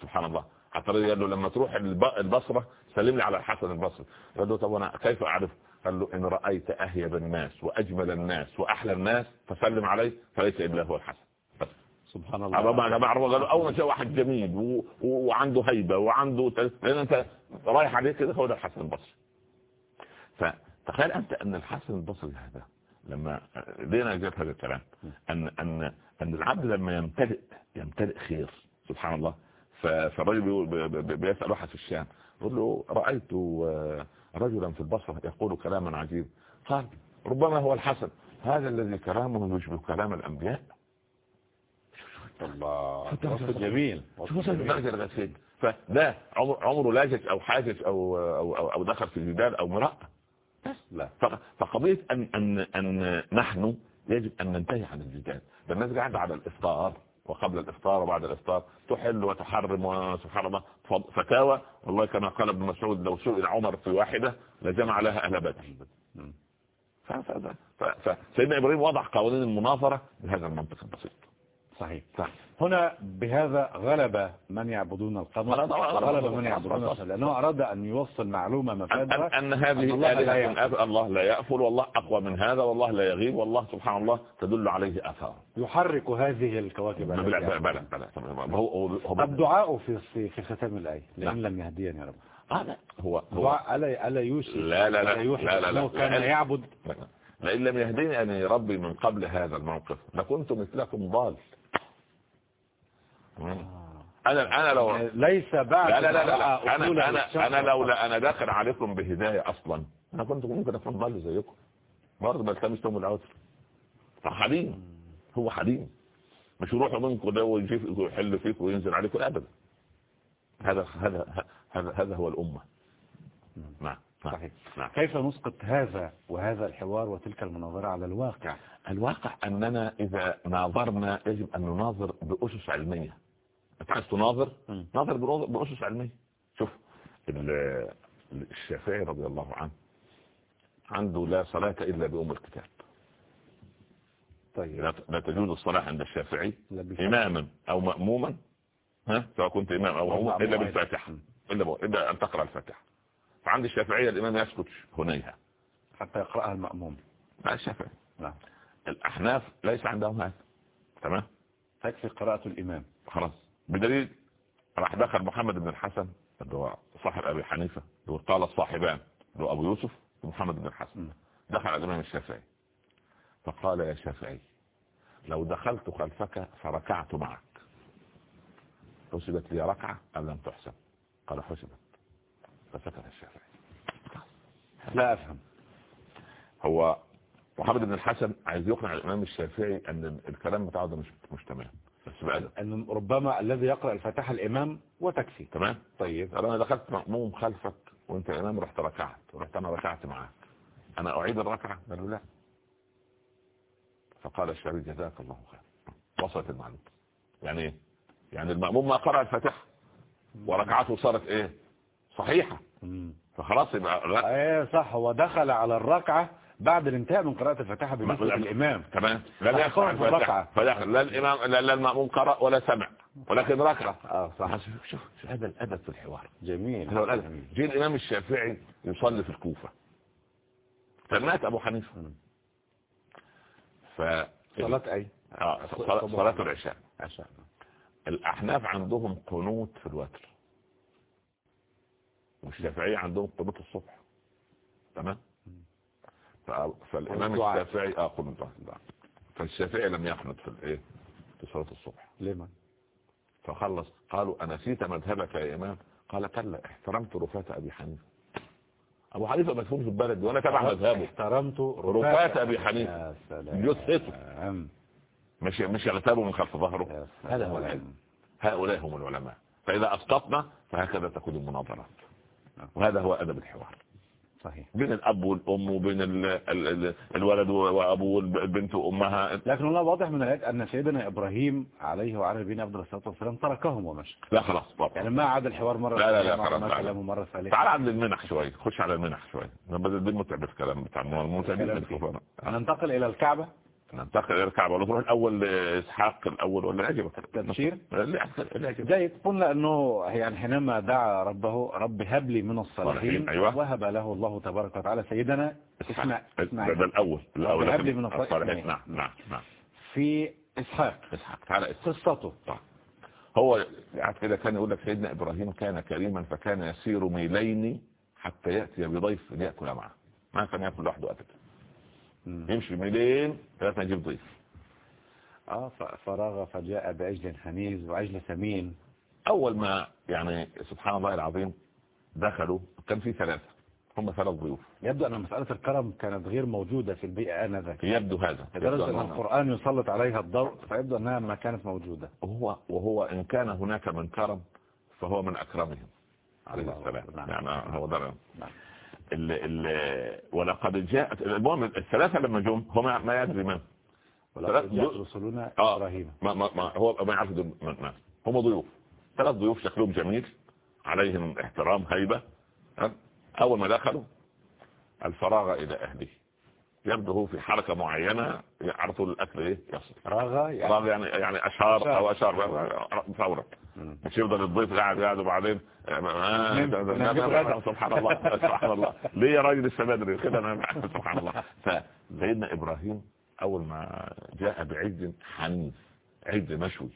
سبحان الله. حتى قال له لما تروح البصرة سلم لي على الحسن البصري. قال له طب أنا كيف أعرف؟ قال له إن رأيت أهيب الناس وأجمل الناس وأحلى الناس فسلم عليه فليس إلا هو الحسن. سبحان الله. ما جماعة قالوا أول ما واحد جميل و... وعنده هيبة وعنده لأن أنت رايح عليه كده هو ده الحسن البصري. فتخيل أنت أن الحسن البصري هذا لما لينا جت هذا الكلام ان ان أن العبد لما يمتلئ يمتلئ خير سبحان الله. فالرجل بيسأل واحد في الشام يقول له رأيت رجلا في البصرة يقول كلاما عجيب قال ربما هو الحسن. هذا الذي كلامه يشبه كلام الأنبياء. الله وصف جميل. فده عمره لاجج أو حاجج أو أو أو, أو دخل في الجدال أو مرأة. لا. فقضية ان ان أن نحن يجب أن ننتهي عن الجدال الناس قاعدة على الإفطار. وقبل الإفطار وبعد الإفطار تحل وتحرم وسبحان الله فتاوى والله كما قال ابن مسعود لو سئل عمر في واحدة لجمع لها أهل بدر فسيدنا إبراهيم وضع قوانين المناظرة بهذا المنطق البسيط. صحيح صح. هنا بهذا غلب من يعبدون القمر غلب من يعبدون الشمس لأنه أراد أن يوصل معلومة مفادها أن هذه الآلهة الله لا يأفل والله أقوى من هذا والله لا يغيب والله سبحان الله تدل عليه آثار. يحرك هذه الكواكب بلا بلا بلا بلا هو الدعاء في في ختام الآية لأن لم يهديني يا رب هذا هو هو ألا ألا يوشي؟ لا لا لا لا لا لا. كان يعبد؟ لئن لم يهديني أن ربي من قبل هذا الموقف لكنت مثلكم ضال. أنا أنا لو ليس بعد لا لا لا, لا. أنا أنا أنا لو لا أنا داخل عليكم بهداية أصلا. أنا كنت ممكن أكون ضال زيكم. برضه بلتمستم العذر فحليم هو حليم مش يروح منكم ده ويحل فيك وينزل عليكم. ابدا. هذا هذا هذا هذا هو الأمة. نعم صحيح. نعم. كيف نسقط هذا وهذا الحوار وتلك المناظرة على الواقع؟ الواقع أننا إذا ناظرنا يجب أن نناظر بأسس علمية. عايز تناظر ناظر بأسس علمية. شوف الشافعي رضي الله عنه عنده لا صلاة إلا بأم الكتاب. طيب. لا تجوز الصلاة عند الشافعي إماما أو مأموما. ها؟ سواء كنت إمام أو مأموما إلا بالفاتحة. إلا, إلا أن تقرأ الفاتحة. فعند الشافعية الإمام يسكت هنيها. حتى يقرأها المأموم. لا الشافعي. نعم. الأحناف ليس عندهم هذا. تمام؟ تكفي قراءة الإمام. خلاص. بدليل راح دخل محمد بن الحسن اللي هو صاحب أبي حنيفة اللي قال الصاحبان اللي هو أبو يوسف محمد بن الحسن. مم. دخل على الإمام الشافعي. فقال يا شافعي لو دخلت خلفك فركعت معك. حسبت لي ركعة أم لم تحسب؟ قال حسبت. فسكت الشافعي. لا أفهم. هو محمد بن الحسن عايز يقنع الإمام الشافعي أن الكلام بتاعه ده مش مش تمام. أن ربما الذي يقرأ الفاتحة الإمام وتكفي تمام. طيب. أنا دخلت مأموم خلفك وأنت إمام رحت ركعت ورحت أنا ركعت معاك. أنا أعيد الركعة؟ قال له لا. فقال الشافعي جزاك الله خير. وصلت المعلومة. يعني إيه؟ يعني المأموم ما قرأ الفاتحة وركعته صارت إيه؟ صحيحة. فخلاص يبقى إيه صح. هو دخل على الركعة بعد الانتهاء من قراءة الفاتحة لا- الإمام تمام لا يقرأ. الفاتحة لا الإمام لا, لا المأموم قرأ ولا سمع ولكن ركع آه صح شوف هذا الأدب في الحوار جميل. جه الإمام الشافعي يصلي في الكوفة فمات أبو حنيفة. ف صلاة أي آه، صلاة العشاء عشاء الأحناف عندهم قنوت في الوتر والشافعية عندهم قنوت الصبح تمام ف- فالإمام والدعاء. الشافعي آه قنوت. فالشافعي لم يقنط في الإيه؟ في صلاة الصبح. لما فخلص. قالوا أنسيت مذهبك يا إمام. قال كلا احترمت رفاة أبي حنيفة. أبو حنيفة مدفون في البلد وأنا تبع مذهبه. احترمت حنيفة يا سلام. جثته نعم. مش مش يغتابه من خلف ظهره. هذا هو. العلم. هؤلاء هم العلماء. فإذا أسقطنا فهكذا تكون المناظرات. وهذا هو أدب الحوار. صحيح. بين الأب والأم وبين ال ال ال الولد وأبوه والبنت وأمها. لكن الله واضح من الآيات أن سيدنا إبراهيم عليه وعلى نبينا أفضل الصلاة والسلام تركهم ومشى. لا خلاص بابا. يعني ما عاد الحوار مرة لا لا لا خلاص،. كلامه ثالثة. تعال عند المنح شوية خش على المنح شوية بدل دي متعب الكلام بتاع. الكفار ننتقل إلى الكعبة. ننتقل إلى الكعبة ولا تروح الأول إسحاق الأول ولا يعجبك تبشير جيد. قلنا أنه يعني حينما دعا ربه رب هب لي من الصالحين صالحين، أيوة. وهب له الله تبارك وتعالى. سيدنا اسمع اسمع ده الأول. الأول هب لي من الصالحين. نعم نعم نعم. في إسحاق. إسحاق. تعال إسحاق. قصته. صح. هو قاعد كده كان يقول لك سيدنا إبراهيم كان كريما فكان يسير ميلين حتى يأتي بضيف ليأكل معه. ما كان يأكل لوحده أبدا. يمشي ميلين ثلاثة يجيب ضيف. آه فراغ فجاء بعجل حنيز وعجل سمين أول ما يعني سبحان الله العظيم دخلوا كان في ثلاثة هم ثلاث ضيوف. يبدو أن مسألة الكرم كانت غير موجودة في البيئة آنذاك. يبدو هذا لدرجة أن القرآن يسلط عليها الضوء فيبدو أنها ما كانت موجودة. وهو وهو إن كان هناك من كرم فهو من أكرمهم عليه السلام. نعم. يعني هو ده. نعم. ال ال ولقد جاءت المهم الثلاثة لما جم هم ما يدري من. ولقد جاءت ضيوف. رسلنا آه. إبراهيم. ما ما ما هو ما يعرف من هم ضيوف. ثلاث ضيوف شكلهم جميل. عليهم احترام هيبة؟ أول ما دخلوا الفراغ إلى أهله. يبدو هو في حركة معينة على طول الأكل إيه؟ يصل. راغ يعني فراغ يعني يعني أشار. أو أشار فورا. مش يفضل الضيف قاعد قاعد وبعدين غدا. سبحان الله سبحان الله. ليه يا راجل لسه بدري؟ كده أنا سبحان الله. فسيدنا إبراهيم أول ما جاء بعج حنيف عج مشوي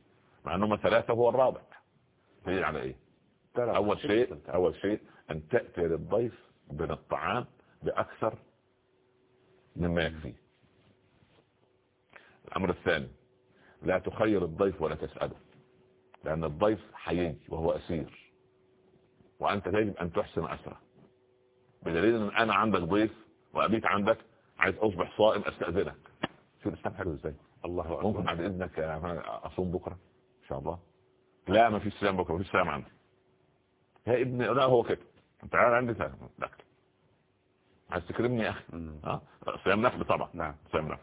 مع انهم ثلاثة هو الرابع. هي على إيه؟ أول شيء أول شيء أن تأتي للضيف من الطعام بأكثر مما يكفيه. الأمر الثاني لا تخير الضيف ولا تسأله. لأن الضيف حيي وهو أسير. وأنت يجب أن تحسن أسرة. بدليل إن أنا عندك ضيف وأبيت عندك عايز أصبح صائم أستأذنك. شو الإسلام حلو إزاي؟ الله ممكن أكبر بعد إذنك يا- أصوم بكرة إن شاء الله. لا ما فيش صيام بكرة ما فيش صيام عندي. يا ابني لا هو كده. أنت قاعد عندي صيام لا عايز تكرمني يا مم. آه صيام نفل طبعا. نعم. صيام نفل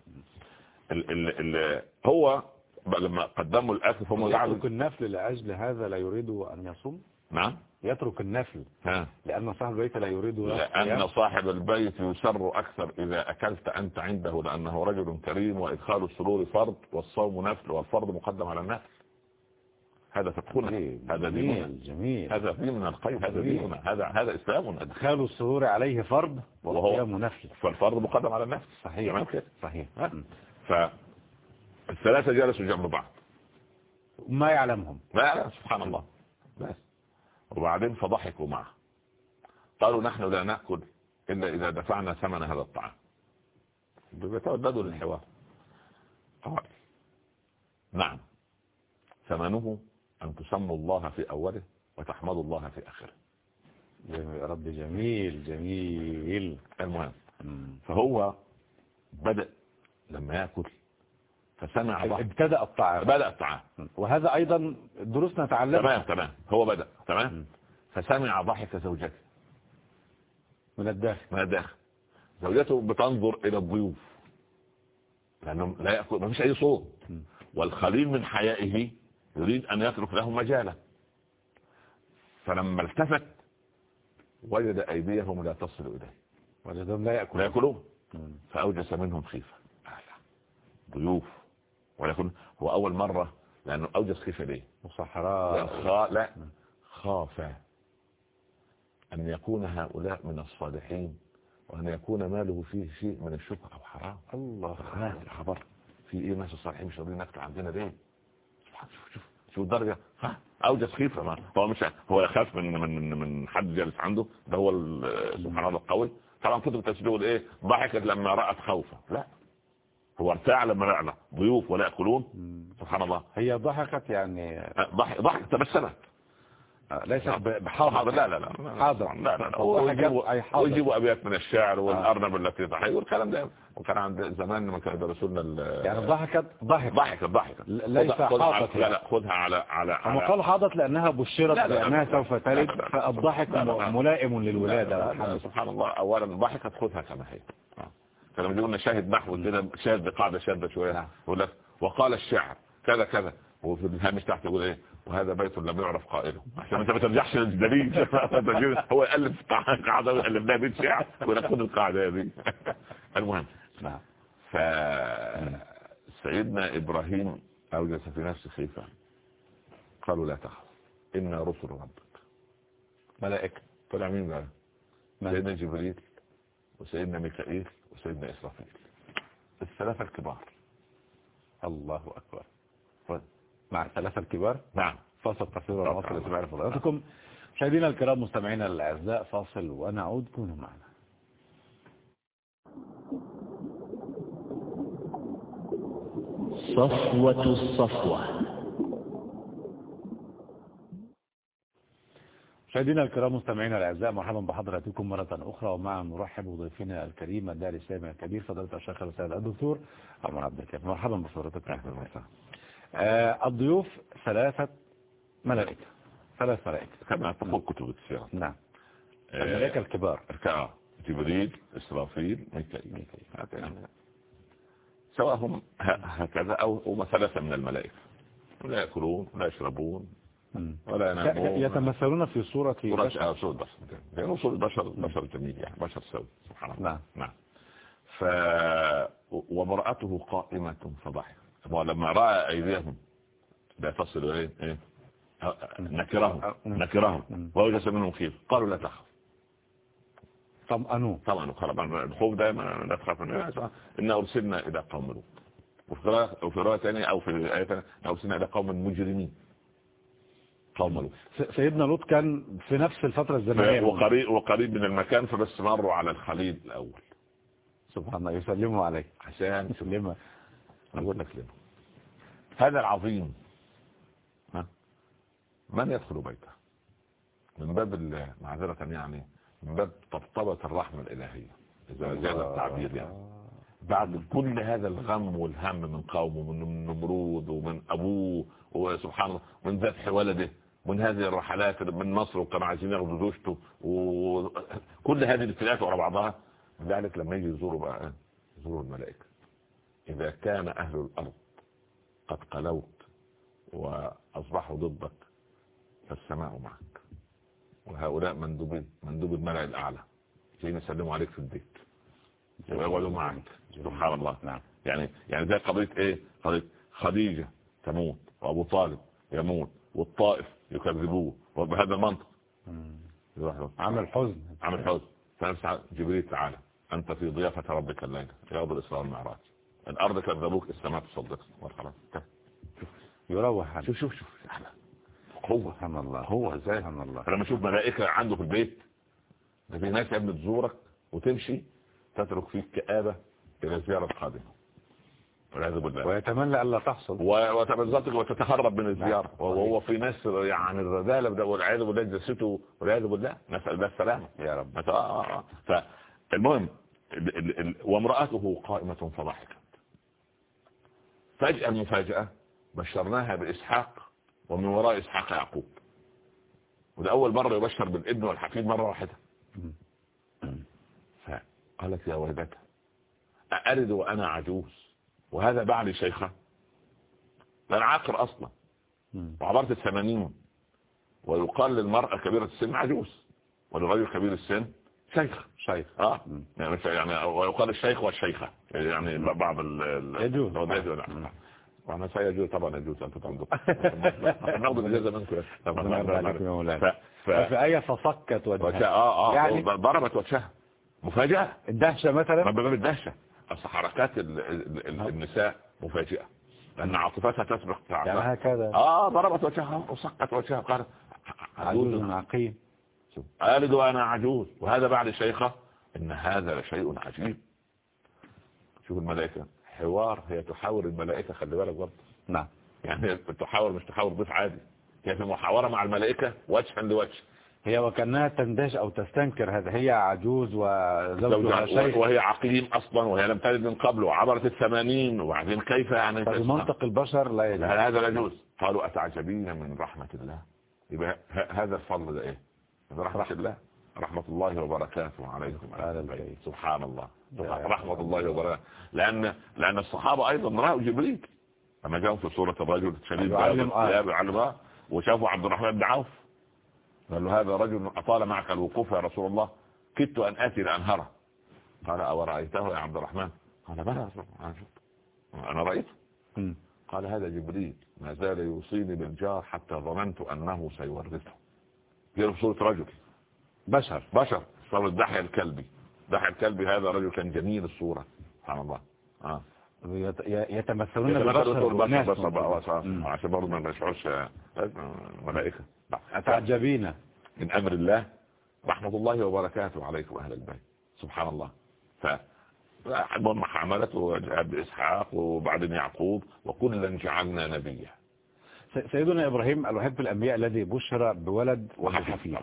ال ال ال هو بقى لما قدموا الاكل هم يترك النفل لأجل هذا لا يريد أن يصوم؟ نعم. يترك النفل. ها. لأن صاحب البيت لا يريد لأن صاحب البيت يسر أكثر إذا أكلت أنت عنده لأنه رجل كريم وإدخال السرور فرض والصوم نفل والفرض مقدم على النفل. هذا فقهنا هذا ديننا جميل هذا ديننا القيم هذا. ديننا هذا هذا إسلامنا إدخال السرور عليه فرض وهو- نفل. فالفرض مقدم على النفل صحيح صحيح. ها؟ فالثلاثة جلسوا جنب بعض. ما يعلمهم. لا لا سبحان الله. بس. وبعدين فضحكوا معه. قالوا نحن لا نأكل إلا إذا دفعنا ثمن هذا الطعام. بيتوددوا للحوار. قال نعم. ثمنه أن تسموا الله في أوله وتحمدوا الله في آخره. جميل. رب جميل جميل. المهم. فهو بدأ لما يأكل فسمع ضحك ابتدأ الطعام. بدأ الطعام. وهذا أيضا دروسنا تعلمها تمام تمام. هو بدأ. تمام؟ فسمع ضحك زوجته. من الداخل. من الداخل. زوجته بتنظر إلى الضيوف. لأنه لا يأكل ما فيش أي صوت والخليل من حيائه يريد أن يترك لهم مجالا. فلما التفت وجد أيديهم لا تصل إليه. وجدهم لا يأكلون. لا يأكلون. فأوجس منهم خيفة. ضيوف. ولكن هو أول مرة لأنه أوجس خيفة ليه؟ وصحراء لا, خا... لا. خاف أن يكون هؤلاء من الصالحين وأن يكون ماله فيه شيء من الشبهة أو حرام. الله. ناس الخبر في إيه ناس الصالحين مش راضيين ناكل عندنا ليه؟ شوف شوف شوف الدرجة. ها؟ أوجس خيفة ما هو مش هو يخاف من من من حد جالس عنده؟ ده هو سبحان الله القول طبعا كتب التسبيح إيه؟ ضحكت لما رأت خوفا لا. هو ارتاع لما رأى ضيوف ولا يأكلون؟ سبحان الله. هي ضحكت يعني. ضحك ضحك تبسمت. ليست حاضر بحاضر. لا لا لا. حاضر. لا لا لا. ويجيبوا حاضر. ويجيبوا أبيات من الشعر والأرنب التي تضحك والكلام ده. وكان عند زمان لما كانوا يدرسوا لنا ال- يعني ضحكت ضحك ضحكت ضحكت. ليس حاضت على- لا. لا خذها على على هم على قالوا حاضت لأنها بشرت لا، لا، لا. سوف تلد. فالضحك لا، لا، لا. ملائم للولادة. سبحان الله. اولا ضحكت خذها كما هي. آه. فلما يقول لنا شاهد نحو كده شاهد بقاعدة شاذة شوية. نعم. يقول لك وقال الشعر كذا كذا. وفي الهامش تحت يقول إيه؟ وهذا بيت لم يعرف قائله. عشان انت ما ترجعش للدليل. هو يالف قاعدة لها بيت شعر ويقول لك خد القاعدة دي المهم. نعم. فسيدنا إبراهيم أوجس في نفسه خيفة. قالوا لا تخف. إنا رسل ربك. ملائكة. طلع مين بقى؟ سيدنا جبريل وسيدنا ميكائيل. وسيدنا إسرافيل. الثلاثة الكبار. الله أكبر. طيب. مع الثلاثة الكبار؟ نعم. فاصل قصير. ونواصل اسماعيل فضلاتكم مشاهدينا الكرام مستمعينا الأعزاء فاصل ونعود. كونوا معنا. صفوة الصفوة. مشاهدينا الكرام مستمعينا الأعزاء مرحبا بحضراتكم مرة أخرى ومع نرحب بضيفنا الكريم الداري السامع الكبير فضيلة الشيخ الأستاذ الدكتور عمر عبد الكريم. مرحبا بصورتك آه الضيوف ثلاثة ملائكة. ثلاث ملائكة. كما تقول كتب السيرة. نعم. آه، الملائكة الكبار. آه، جبريل إسرافيل ميكائيل. هكذا. سواء هم هكذا أو هم ثلاثة من الملائكة. لا يأكلون ولا يشربون. ولا ينامون يتمثلون في صورة بشر. صورة بشر. لأنه صورة بشر بشر جميل يعني بشر سوي سبحان الله. نعم. نعم. ف وامرأته قائمة فضحك ولما رأى أيديهم لا تصل إليه إيه؟ نكرهم نكرهم. ووجس منهم خيف. قالوا لا تخف. طمأنوا. طبعا طبعا الخوف ده ما لا تخاف. إن أرسلنا إلى قوم لوط. وفي رواية- ثانية أو في آية ثانية أرسلنا إلى قوم مجرمين. قوم لوط س- سيدنا لوط كان في نفس الفترة الزمنية وقريب وقريب من المكان فبس مروا على الخليل الأول. سبحان الله يسلموا عليك. عشان يسلمها أقول لك ليه؟ هذا العظيم. ها؟ من يدخل بيته؟ من باب معذرة يعني من باب طبطبة الرحمة الإلهية إذا جاز التعبير يعني. بعد كل هذا الغم والهم من قومه ومن نمرود ومن أبوه وسبحان الله ومن ذبح ولده ومن هذه الرحلات من مصر وكانوا عايزين ياخدوا زوجته وكل هذه الابتلاءات ورا بعضها ذلك لما يجي يزوروا بقى يزوروا الملائكة. إذا كان أهل الأرض قد قلوت وأصبحوا ضدك فالسماء معك. وهؤلاء مندوب مندوب الملأ الأعلى. جايين يسلموا عليك في البيت. ويقعدوا معك. سبحان الله. نعم. يعني يعني ده قضية إيه؟ قضية خديجة تموت وأبو طالب يموت والطائف يكذبوه. وبهذا المنطق عمل حزن. عمل حزن. فنفسع جبريل تعالى. أنت في ضيافة ربك الليلة. يوم الإسراء والمعراج. الأرض كذبوك السماء تصدق. خلاص يروح شوف شوف شوف. هو. سبحان الله. هو. إزاي سبحان الله. فلما أشوف ملائكة عنده في البيت ده في ناس يا ابني تزورك وتمشي تترك فيك كآبة إلى الزيارة القادمة. والعياذ بالله. ويتمنى ألا تحصل. وتبذلتك وتتهرب من الزيارة. وهو في ناس يعني الرذالة ده والعياذ بالله جسته والعياذ بالله. نسأل الله السلامة يا رب. آه آه آه. فالمهم ال- ال- ال- وامرأته قائمة فضحكت. فجأة المفاجأة بشرناها بإسحاق ومن وراء إسحاق يعقوب. وده أول مرة يبشر بالابن والحفيد مرة واحدة. فقالت يا ويلتى أأرد وأنا عجوز؟ وهذا بعد شيخة. ده أنا عاقر أصلا. وعبرت الثمانين. ويقال للمرأة كبيرة السن عجوز. وللرجل كبير السن شيخ. شيخ. آه. يعني يعني ويقال الشيخ والشيخة. يعني بعض ال ال- يجوز. وأنا سيجوز. طبعا يجوز انت تعندكم ناخد الاجازه منكم. مولانا. ف ف في آية فصكت وجه- وجهها آه آه. يعني- ضربت وجهها. مفاجأة. الدهشة مثلا؟ ما باب الدهشة اصل حركات ال- ال- ال- النساء مفاجئة. لأن عاطفتها تسبق يعني تعبها هكذا. آه ضربت وجهها وسقت وجهها قالت عجوز عقيم. آلد وأنا عجوز. وهذا بعد شيخة إن هذا لشيء عجيب. شوف الملائكة. حوار هي تحاور الملائكة خلي بالك برضه. نعم. يعني تحاور مش تحاور ضيف عادي. هي في محاورة مع الملائكة وجها لوجه. هي وكأنها تندهش أو تستنكر هذا. هي عجوز وزوجها زوجها- شيخ. وهي عقيم أصلا وهي لم تلد من قبل وعبرت الثمانين وبعدين كيف يعني فبمنطق البشر لا يجوز. هذا لا يجوز؟ قالوا أتعجبين من رحمة الله. يبقى هذا الفضل ده إيه رحمة الله. رحمة الله وبركاته عليكم على. سبحان الله. رحمة الله وبركاته. لأن لأن الصحابة أيضا رأوا جبريل. لما جاءوا في سورة الرجل شديد يعلم آه. يعلم وشافوا عبد الرحمن بن عوف. قال له هذا رجل أطال معك الوقوف يا رسول الله كدت أن آتي لأنهره. قال أو رأيته يا عبد الرحمن؟ قال بلى أنا رأيته. قال هذا جبريل ما زال يوصيني بالجار حتى ظننت أنه سيورثه. في صورة رجل. بشر. بشر. صورة دحية الكلبي. دحية الكلبي هذا رجل كان جميل الصورة. سبحان الله. آه. يتمثلون يتمثل بالبشر. عشان برضه ما نشعرش آه، ملائكة. أتعجبين من أمر الله. رحمة الله وبركاته عليكم أهل البيت. سبحان الله. ف حملته بإسحاق وبعدين يعقوب. وكلا جعلنا نبيا. سيدنا إبراهيم الوحيد في الأنبياء الذي بشر بولد وحفيد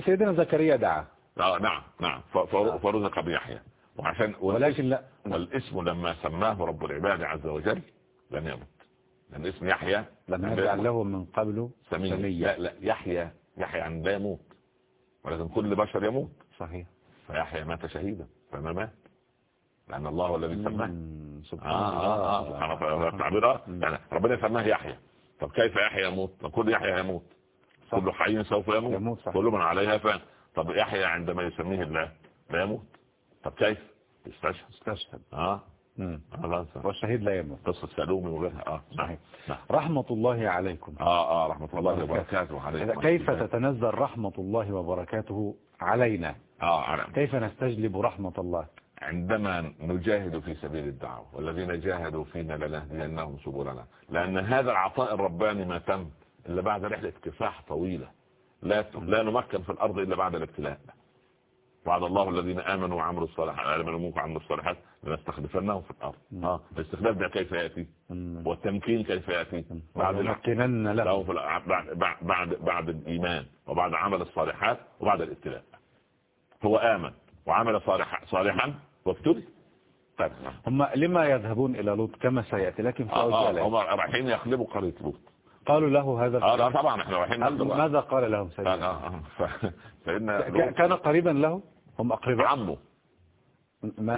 سيدنا زكريا دعا. آه نعم نعم. ف- فرزق بيحيى وعشان ولكن لا. والاسم لما سماه رب العباد عز وجل لم يمت. لأن اسم يحيى لم يجعل له من قبل سمية سمية. لا لا يحيى يحيى يعني لا يموت. ولكن كل بشر يموت. صحيح. فيحيى مات شهيدا فما مات؟ لأن الله هو الذي سماه. سبحان آه آه آه الله. التعبير آه. يعني ربنا سماه يحيى. طب كيف يحيى يموت؟ طب كل يحيى يموت. كل حي سوف يموت, يموت. كل من عليها فان. طب يحيى عندما يسميه الله لا يموت. طب كيف؟ يستشهد. استشهد آه. خلاص. والشهيد لا يموت. قصة سلومي وغيرها. آه نعم. صحيح. نعم. رحمة الله عليكم. آه آه رحمة الله وبركاته عليكم. كيف تتنزل رحمة الله وبركاته علينا؟ آه كيف نستجلب رحمة الله؟ عندما نجاهد في سبيل الدعوة والذين جاهدوا فينا لنهدينهم سبلنا. لأن هذا العطاء الرباني ما تم إلا بعد رحلة كفاح طويلة. لا لا نمكن في الأرض إلا بعد الابتلاء. وعد الله الذين آمنوا وعملوا الصالحات آمنوا وعملوا الصالحات. لنستخلفنهم في الأرض. آه الاستخلاف ده كيف يأتي؟ مم. والتمكين كيف يأتي؟ بعد ونمكنن له. بعد بعد بعد الإيمان وبعد عمل الصالحات وبعد الابتلاء. هو آمن وعمل صالحا صالحا وابتلي. طيب. هم لما يذهبون إلى لوط؟ كما سيأتي لكن في أوجه آه هم رايحين يخلبوا قرية لوط. قالوا له هذا آه لا. طبعا إحنا رايحين ماذا قال لهم آه، سيدنا؟ آه، آه. ف- فإن ك- لوط. كان قريبا له؟ هم أقرباء؟ عمه.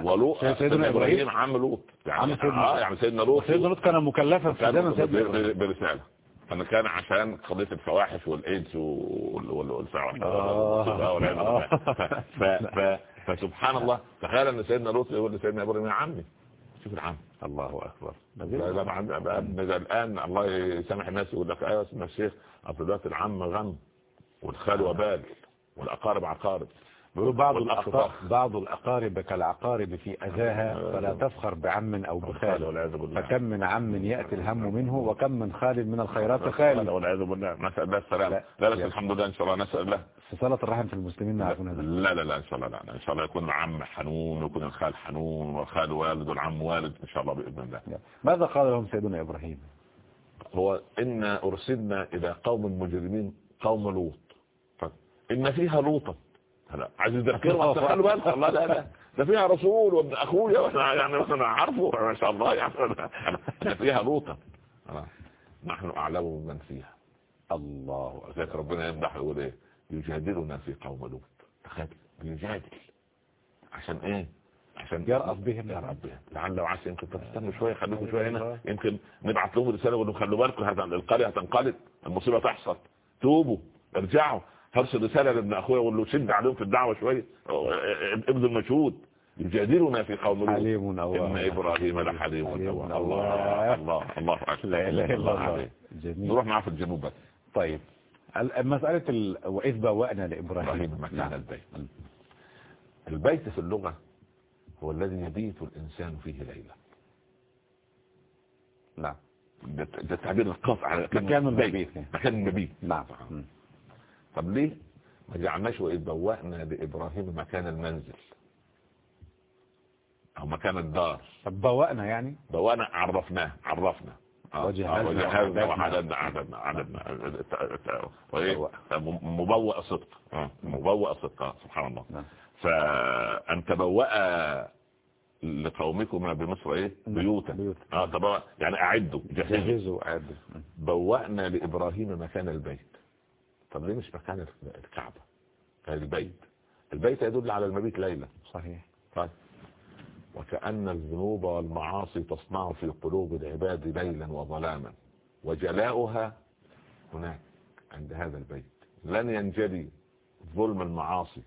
ولوط سيدنا إبراهيم عم لوط. يعني عم سيدنا- آه يعني سيدنا لوط. سيدنا لوط كان مكلفا في زمن سيدنا ب- إبراهيم. ب- برسالة. أنا كان عشان قضية الفواحش والإيدز وال- وال- والفواحش. آه. ف- ف- ف- فسبحان الله. تخيل أن سيدنا لوط يقول لسيدنا إبراهيم يا عمي شوف العم الله ده الآن الله يسامح الناس يقول لك أيوة اسمع الشيخ دلوقتي العم غم والخال وبال والأقارب عقارب. بعض فخر. بعض الأقارب كالعقارب في أذاها فلا تفخر بعم أو بخال. والعياذ بالله. فكم من عم يأتي الهم منه وكم من خال من الخيرات خال. والعياذ بالله. نسأل الله السلام. لا. لا الحمد لله إن شاء الله نسأل الله صلاة الرحم في المسلمين نعرفون هذا. لا لا لا إن شاء الله لا, إن شاء الله يكون العم حنون ويكون الخال حنون والخال والد والعم والد إن شاء الله بإذن الله. ماذا قال لهم سيدنا إبراهيم؟ هو ان أرسلنا إلى قوم مجرمين قوم لوط. طب إن فيها لوطا. عايز يذكروا خلوا بالك الله لا لا. ده فيها رسول وابن اخويا وإحنا يعني أنا عارفه ما شاء الله يعني ده فيها لوطا نحن أعلم من فيها. الله ذاك ربنا يمدح يقول إيه؟ يجادلنا في قوم لوط. تخيل بيجادل. عشان إيه؟ عشان يرأف بهم يرأف بهم. لعل وعسى يمكن تستنوا شوية خليكم شوية هنا. يمكن نبعت لهم رسالة ونقول لهم خلوا بالكم. هذا القرية هتنقلب. المصيبة تحصل. توبوا ارجعوا. هرسل رساله لابن أخويا واقول له شد عليهم في الدعوة شوية. ابذل مجهود يجادلنا في قوم حليم أواه إن إبراهيم لحليم. الله الله الله أكبر. لا إله إلا الله. جميل. نروح معاه في الجنوب بس. طيب. مسألة. وإذ بوأنا لإبراهيم. إبراهيم مكان نعم. البيت. البيت في اللغة هو الذي يبيت الإنسان فيه ليلة. نعم. ده التعبير القاطع على مكان بيت. المبيت يعني. مكان المبيت نعم. مم. طب ليه؟ ما جعلناش وإذ بوأنا لإبراهيم مكان المنزل. أو مكان الدار. طب بوأنا يعني؟ بوأنا عرفناه عرفنا. آه، وجهزنا آه، وعددنا. عددنا عددنا وإيه مبوأ صدق. آه، مبوأ صدق. آه، سبحان الله. نعم. فأن تبوأ لقومكما بمصر إيه؟ بيوتا. بيوتا. آه طب يعني أعدوا جهزوا. جهزوا أعدوا مم. بوأنا لإبراهيم مكان البيت. طب ليه مش مكان الكعبة؟ البيت. البيت يدل على المبيت ليلة. صحيح. طيب. وكأن الذنوب والمعاصي تصنع في قلوب العباد ليلا وظلاما وجلاؤها هناك عند هذا البيت. لن ينجلي ظلم المعاصي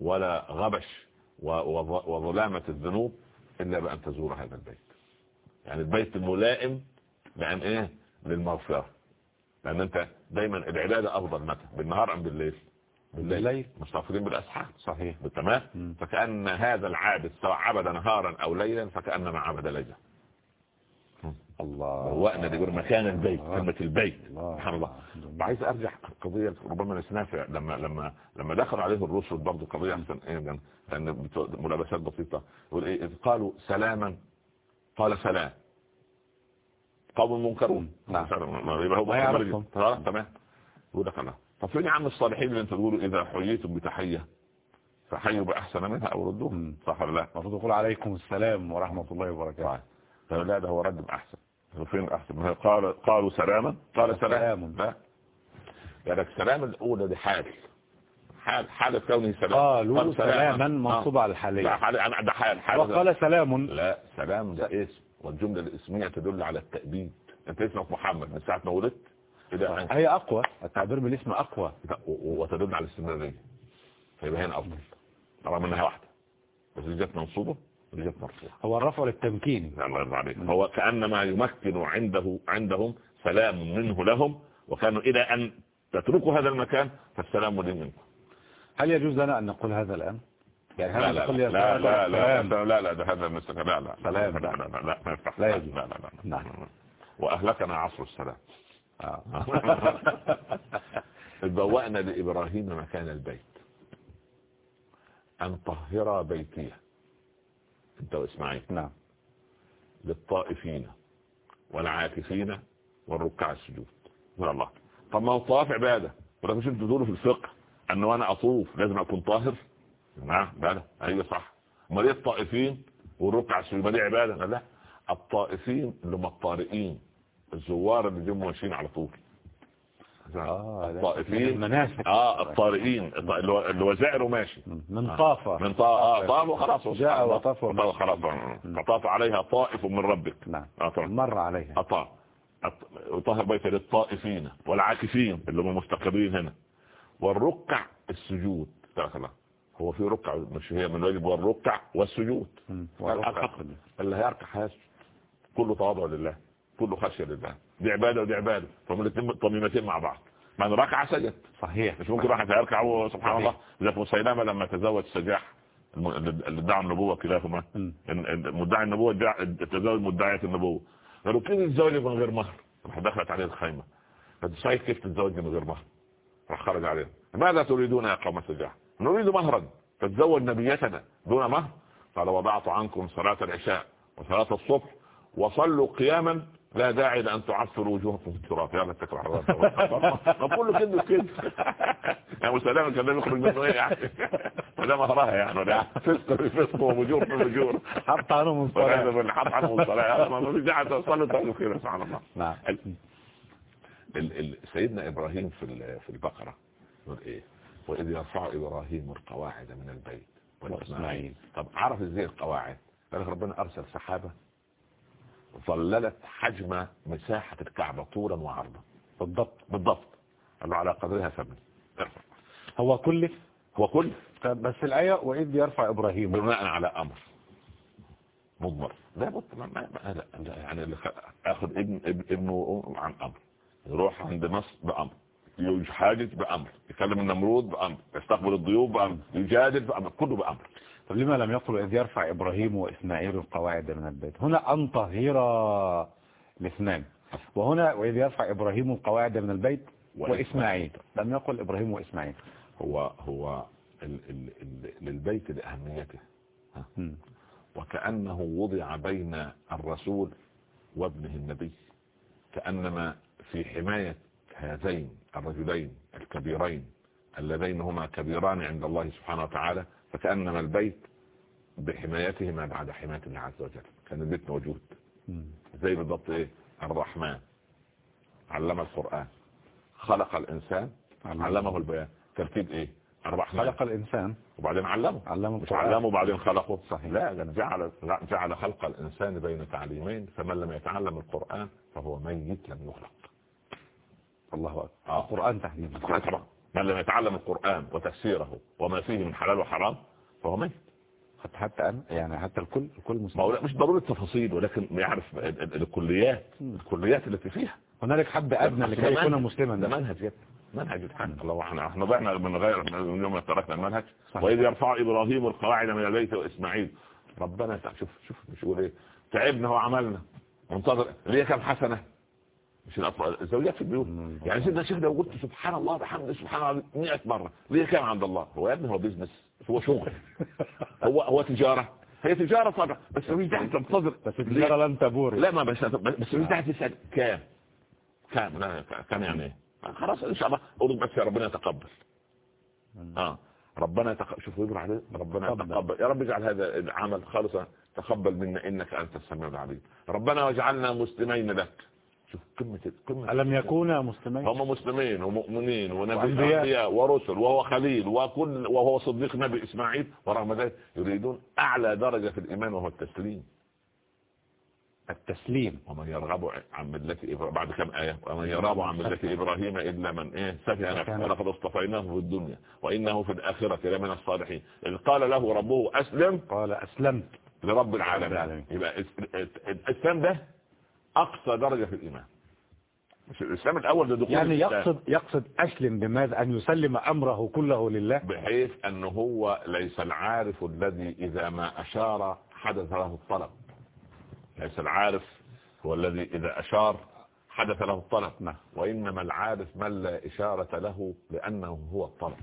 ولا غبش وظلامة الذنوب إلا بأن تزور هذا البيت. يعني البيت الملائم لأن إيه؟ للمغفرة. لأن أنت دايما العبادة أفضل متى؟ بالنهار أم بالليل؟ بالليل. مستغفرين بالأسحار صحيح. تمام. فكأن هذا العابد سواء عبد نهارا أو ليلا فكأنما عبد ليلا الله. بوأنا دي يقول مكان البيت. كلمة البيت. سبحان الله. وعايز أرجع قضية ربما نسيناها لما لما لما دخل عليه الرسل برضه قضية أحسن. إيه لأن ملابسات بسيطة. يقول إيه إذ قالوا سلاما قال سلام. قوم منكرون. نعم. ما يعرفهم. آه، تمام. يقول لك أنا. طب فين يا عم الصالحين اللي أنت تقولوا إذا حييتم بتحية فحيوا بأحسن منها أو ردوها. صح ولا لا؟ المفروض يقول عليكم السلام ورحمة الله وبركاته. طيب. لا ده هو رد بأحسن. هو فين هي قال قالوا سلاما. قال سلام. سلام. لا. يعني السلام الأولى دي حال. حال حالة كونه سلام. قالوا قال سلاما. آه. منصوب على لا الحالية حال أنا ده حال حال وقال سلام. لا سلام ده اسم. والجملة الاسمية تدل على التأبيد. أنت اسمك محمد من ساعة ما ولدت؟ أن هي أقوى. التعبير بالاسم و- وتدل على الاستمرارية. فيبقى هنا أفضل رغم أنها واحدة. بس دي جت منصوبة ودي جت مرفوعة. هو الرفع للتمكين. الله يرضى عليك. هو كأنما يمكن عنده عندهم سلام منه لهم وكانوا إلى أن تتركوا هذا المكان فالسلام لي منكم. هل يجوز لنا أن نقول هذا الآن؟ يعني لا لا لا. لا لا لا؟ لا لا ده هذا مستك لا لا سلام. لا لا لا لا. لا. لا لا لا نعم. وأهلكنا عصر السلام. آه. بوأنا لإبراهيم مكان البيت. أن طهر بيتي. أنت وإسماعيل. نعم. للطائفين والعاكفين والركع السجود. من الله. طب ما هو الطواف عبادة ولا مش أنتوا تقولوا في الفقه أنه أنا أطوف لازم أكون طاهر؟ نعم بلى. أيوه صح. أمال إيه الطائفين؟ والركع السجود ما دي عبادة؟ لا. الطائفين اللي هم الطارئين الزوار اللي جم ماشيين على طول. آه، الطائفين. آه الطارئين. اللي هو- زائر وماشي. من طافة من طا... آه طاف وخلاص. جاء وطاف وطاف خلاص فطاف عليها طائف من ربك. نعم. آه مر عليها. أط- وطهر بيت للطائفين والعاكفين اللي هم مستقرين هنا. والركع السجود. الله هو في ركع مش هي من الواجب والركع والسجود. اللي هيركع هيسجد كله تواضع لله. كله خشية لله. دي عبادة ودي عبادة فهم الاثنين طميمتين مع بعض. من ركع سجد. صحيح. مش ممكن واحد يركع وهو سبحان. الله. زي مسيلمة لما تزوج سجاح اللي ادعى النبوة كلاهما مدعي النبوة ادعى- تزوج مدعية النبوة. قالوا كيف تتزوج من غير مهر. راح دخلت عليه الخيمة. فتصيح كيف تتزوج من غير مهر. راح خرج عليه ماذا تريدون يا قوم السجاح نريد مهرا تتزوج نبيتنا دون مهر. قال وضعت عنكم صلاة العشاء وصلاة الصبح وصلوا قياما. لا داعي لأن تعفروا وجوهكم في التراب. يلا اتكل على الله نقول له كده كده. يا أبو سلام كان يخرج منه إيه يعني وده مهرها يعني. فسق في فسق وفجور في فجور حط عنهم الصلاة حط عنه الصلاة ما فيش داعي تصلوا تقولوا خير سبحان الله. نعم. ال- ال- ال- سيدنا إبراهيم في في البقرة. يقول إيه؟ وإذ يرفع إبراهيم القواعد من البيت وإسماعيل. طب عرف إزاي القواعد؟ قال ربنا أرسل سحابة ظللت حجم مساحة الكعبة طولا وعرضا. بالضبط بالضبط. قال له على قدرها ارفع. هو كلف؟ هو كل طب بس الآية وإذ يرفع إبراهيم. بناء على أمر. مضمر لا بط ما ما لا يعني اللي خ- أخذ ابن ابن ابنه عن أمر. يروح عند مصر بأمر. يحاجز بأمر يكلم النمرود بأمر يستقبل الضيوف بأمر يجادل بأمر كله بأمر. طب لما لم يقل إذ يرفع إبراهيم وإسماعيل القواعد من البيت؟ هنا أن طهر الاثنان وهنا وإذ يرفع إبراهيم القواعد من البيت وإسماعيل. لم يقل إبراهيم وإسماعيل. هو هو ال ال ال للبيت لأهميته. مم. وكأنه وضع بين الرسول وابنه النبي. كأنما في حماية هذين الرجلين الكبيرين اللذين هما كبيران عند الله سبحانه وتعالى فكأنما البيت بحمايتهما بعد حماية الله عز وجل. كان البيت موجود. زي بالضبط إيه؟ الرحمن. علم القرآن. خلق الإنسان. علمه. علمه البيان. ترتيب إيه؟ الرحمن. خلق الإنسان. وبعدين علمه. علمه مش القرآن. علمه وبعدين خلقه. صحيح. لا جعل جعل خلق الإنسان بين تعليمين فمن لم يتعلم القرآن فهو ميت لم يخلق. الله أكبر. آه. القرآن تحديدا. القرآن طبعا. من لم يتعلم القرآن وتفسيره وما فيه من حلال وحرام فهو ميت. حتى حتى أنا يعني حتى الكل الكل مسلم. مش ضروري التفاصيل ولكن يعرف ال- ال- الكليات الكليات التي فيها. هنالك حد أدنى لكي يكون. مسلما. ده منهج يد منهج سبحان الله إحنا إحنا ضعنا من غير من يوم ما تركنا المنهج. وإذ يرفع إبراهيم القواعد من البيت وإسماعيل. ربنا شوف شوف مش يقول إيه؟ تعبنا وعملنا. منتظر. ليه كم حسنة؟ مش الأطفال الزوجات في البيوت. يعني سيدنا الشيخ لو قلت سبحان الله بحمد سبحان الله 100 مرة. ليه كام عند الله؟ هو يا ابني هو بيزنس هو شغل. هو هو تجارة. هي تجارة طبعا بس مش داعي تنتظر. بس التجارة لن تبور. لا ما بس بس مش داعي تسأل. كام؟ كام؟ لا كام يعني؟ إيه خلاص إن شاء الله. قول بس يا ربنا يتقبل. آه. ربنا يتق... شوف يقول عليه. ربنا تقبل. يتقبل. يا رب اجعل هذا العمل خالصا تقبل منا إنك أنت السميع العليم. ربنا واجعلنا مسلمين لك. شوف قمة قمة ألم يكونا مسلمين؟ هم مسلمين ومؤمنين وأنبياء. ونبي أنبياء ورسل وهو خليل وكل وهو صديق نبي إسماعيل ورغم ذلك يريدون أعلى درجة في الإيمان وهو التسليم. التسليم. ومن يرغب عن ملة إبراهيم بعد كم آية؟ ومن يرغب عن ملة إبراهيم إلا من إيه سفه نفسه ولقد اصطفيناه في الدنيا وإنه في الآخرة لمن الصالحين. إذ قال له ربه أسلم. قال أسلمت. لرب العالمين. العالمين. يبقى الإسلام ده أقصى درجة في الإيمان. مش الإسلام الأول ده دخول يعني الإسلام. يقصد يقصد أسلم بماذا؟ أن يسلم أمره كله لله؟ بحيث أنه هو ليس العارف الذي إذا ما أشار حدث له الطلب. ليس العارف هو الذي إذا أشار حدث له الطلب. نعم. وإنما العارف من لا إشارة له لأنه هو الطلب.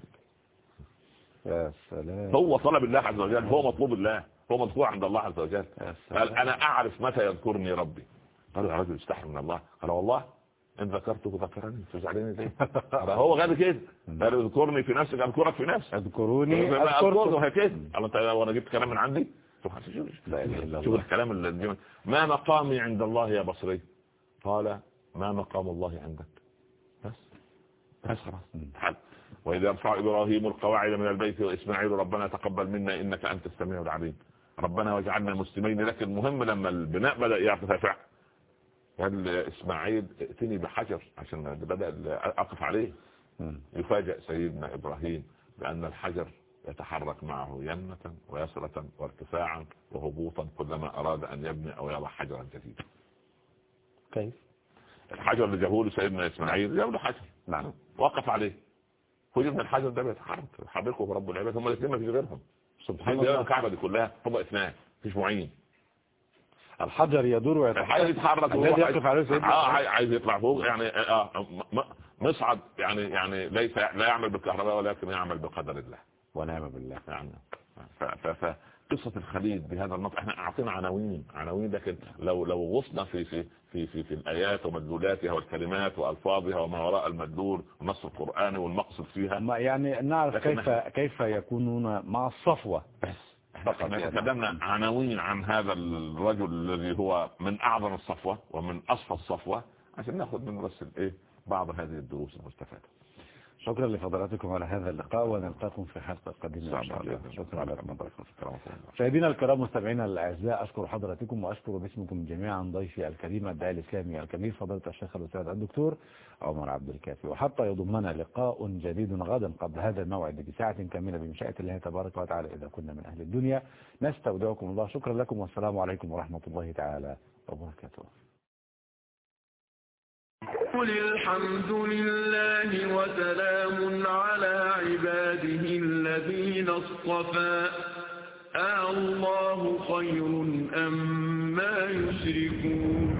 يا سلام. هو طلب الله عز وجل. هو مطلوب الله. هو مطلوب عند الله عز وجل. قال سلام. أنا أعرف متى يذكرني ربي. قالوا يا رجل استحي من الله. قال والله إن ذكرته ذكرني. تزعلني ليه؟ هو غير كده. قال اذكرني في نفسك أذكرك في نفسك. أذكروني أذكركم. أذكركم هكذا قال انت وأنا جبت كلام من عندي؟ شوف. الكلام اللي ما مقامي عند الله يا بصري؟ قال ما مقام الله عندك. بس. بس خلاص. وإذا يرفع إبراهيم القواعد من البيت وإسماعيل ربنا تقبل منا إنك أنت السميع العليم. ربنا واجعلنا مسلمين لك المهم لما البناء بدأ يرتفع قال إسماعيل ائتني بحجر عشان بدأ أقف عليه. يفاجأ سيدنا إبراهيم بأن الحجر يتحرك معه يمنة ويسرة وارتفاعا وهبوطا كلما أراد أن يبني أو يضع حجرا جديدا. كيف؟ الحجر اللي جابه له سيدنا إسماعيل جاب له حجر. نعم. وقف عليه. خذ من الحجر ده بيتحرك. حبيبكم رب العباد. هم الاثنين ما فيش غيرهم. سبحان الله الله. الكعبة دي كلها. هم اثنان. مفيش معين. الحجر يدور ويتحرك. يتحرك الذي يقف عليه سيدنا آه عاي- عايز يطلع فوق يعني آه م- مصعد يعني يعني ليس لا يعمل بالكهرباء ولكن يعمل بقدر الله. ونعم بالله. يعني ف- ف- ف- قصة الخليل بهذا النص إحنا أعطينا عناوين عناوين لكن لو لو غصنا في في في في, في الآيات ومدلولاتها والكلمات وألفاظها وما وراء المدلول والنص القراني والمقصد فيها. ما يعني نعرف كيف كيف يكونون مع الصفوة. بس. إحنا يعني. تكلمنا عناوين عن هذا الرجل الذي هو من أعظم الصفوة ومن أصفى الصفوة عشان ناخذ منه بس الايه بعض هذه الدروس المستفادة شكرا لفضلاتكم على هذا اللقاء ونلقاكم في حلقة قادمة الله. شكرا لكم مشاهدينا الكرام مستمعينا الأعزاء أشكر حضراتكم وأشكر باسمكم جميعا ضيفي الكريم الداعي الإسلامي الكبير فضيلة الشيخ الأستاذ الدكتور عمر عبد الكافي. وحتى يضمنا لقاء جديد غدا قبل هذا الموعد بساعة كاملة بمشيئه الله تبارك وتعالى. إذا كنا من أهل الدنيا نستودعكم الله. شكرا لكم والسلام عليكم ورحمة الله تعالى وبركاته. قل الحمد لله وسلام على عباده الذين اصطفى آه الله خير أم ما يشركون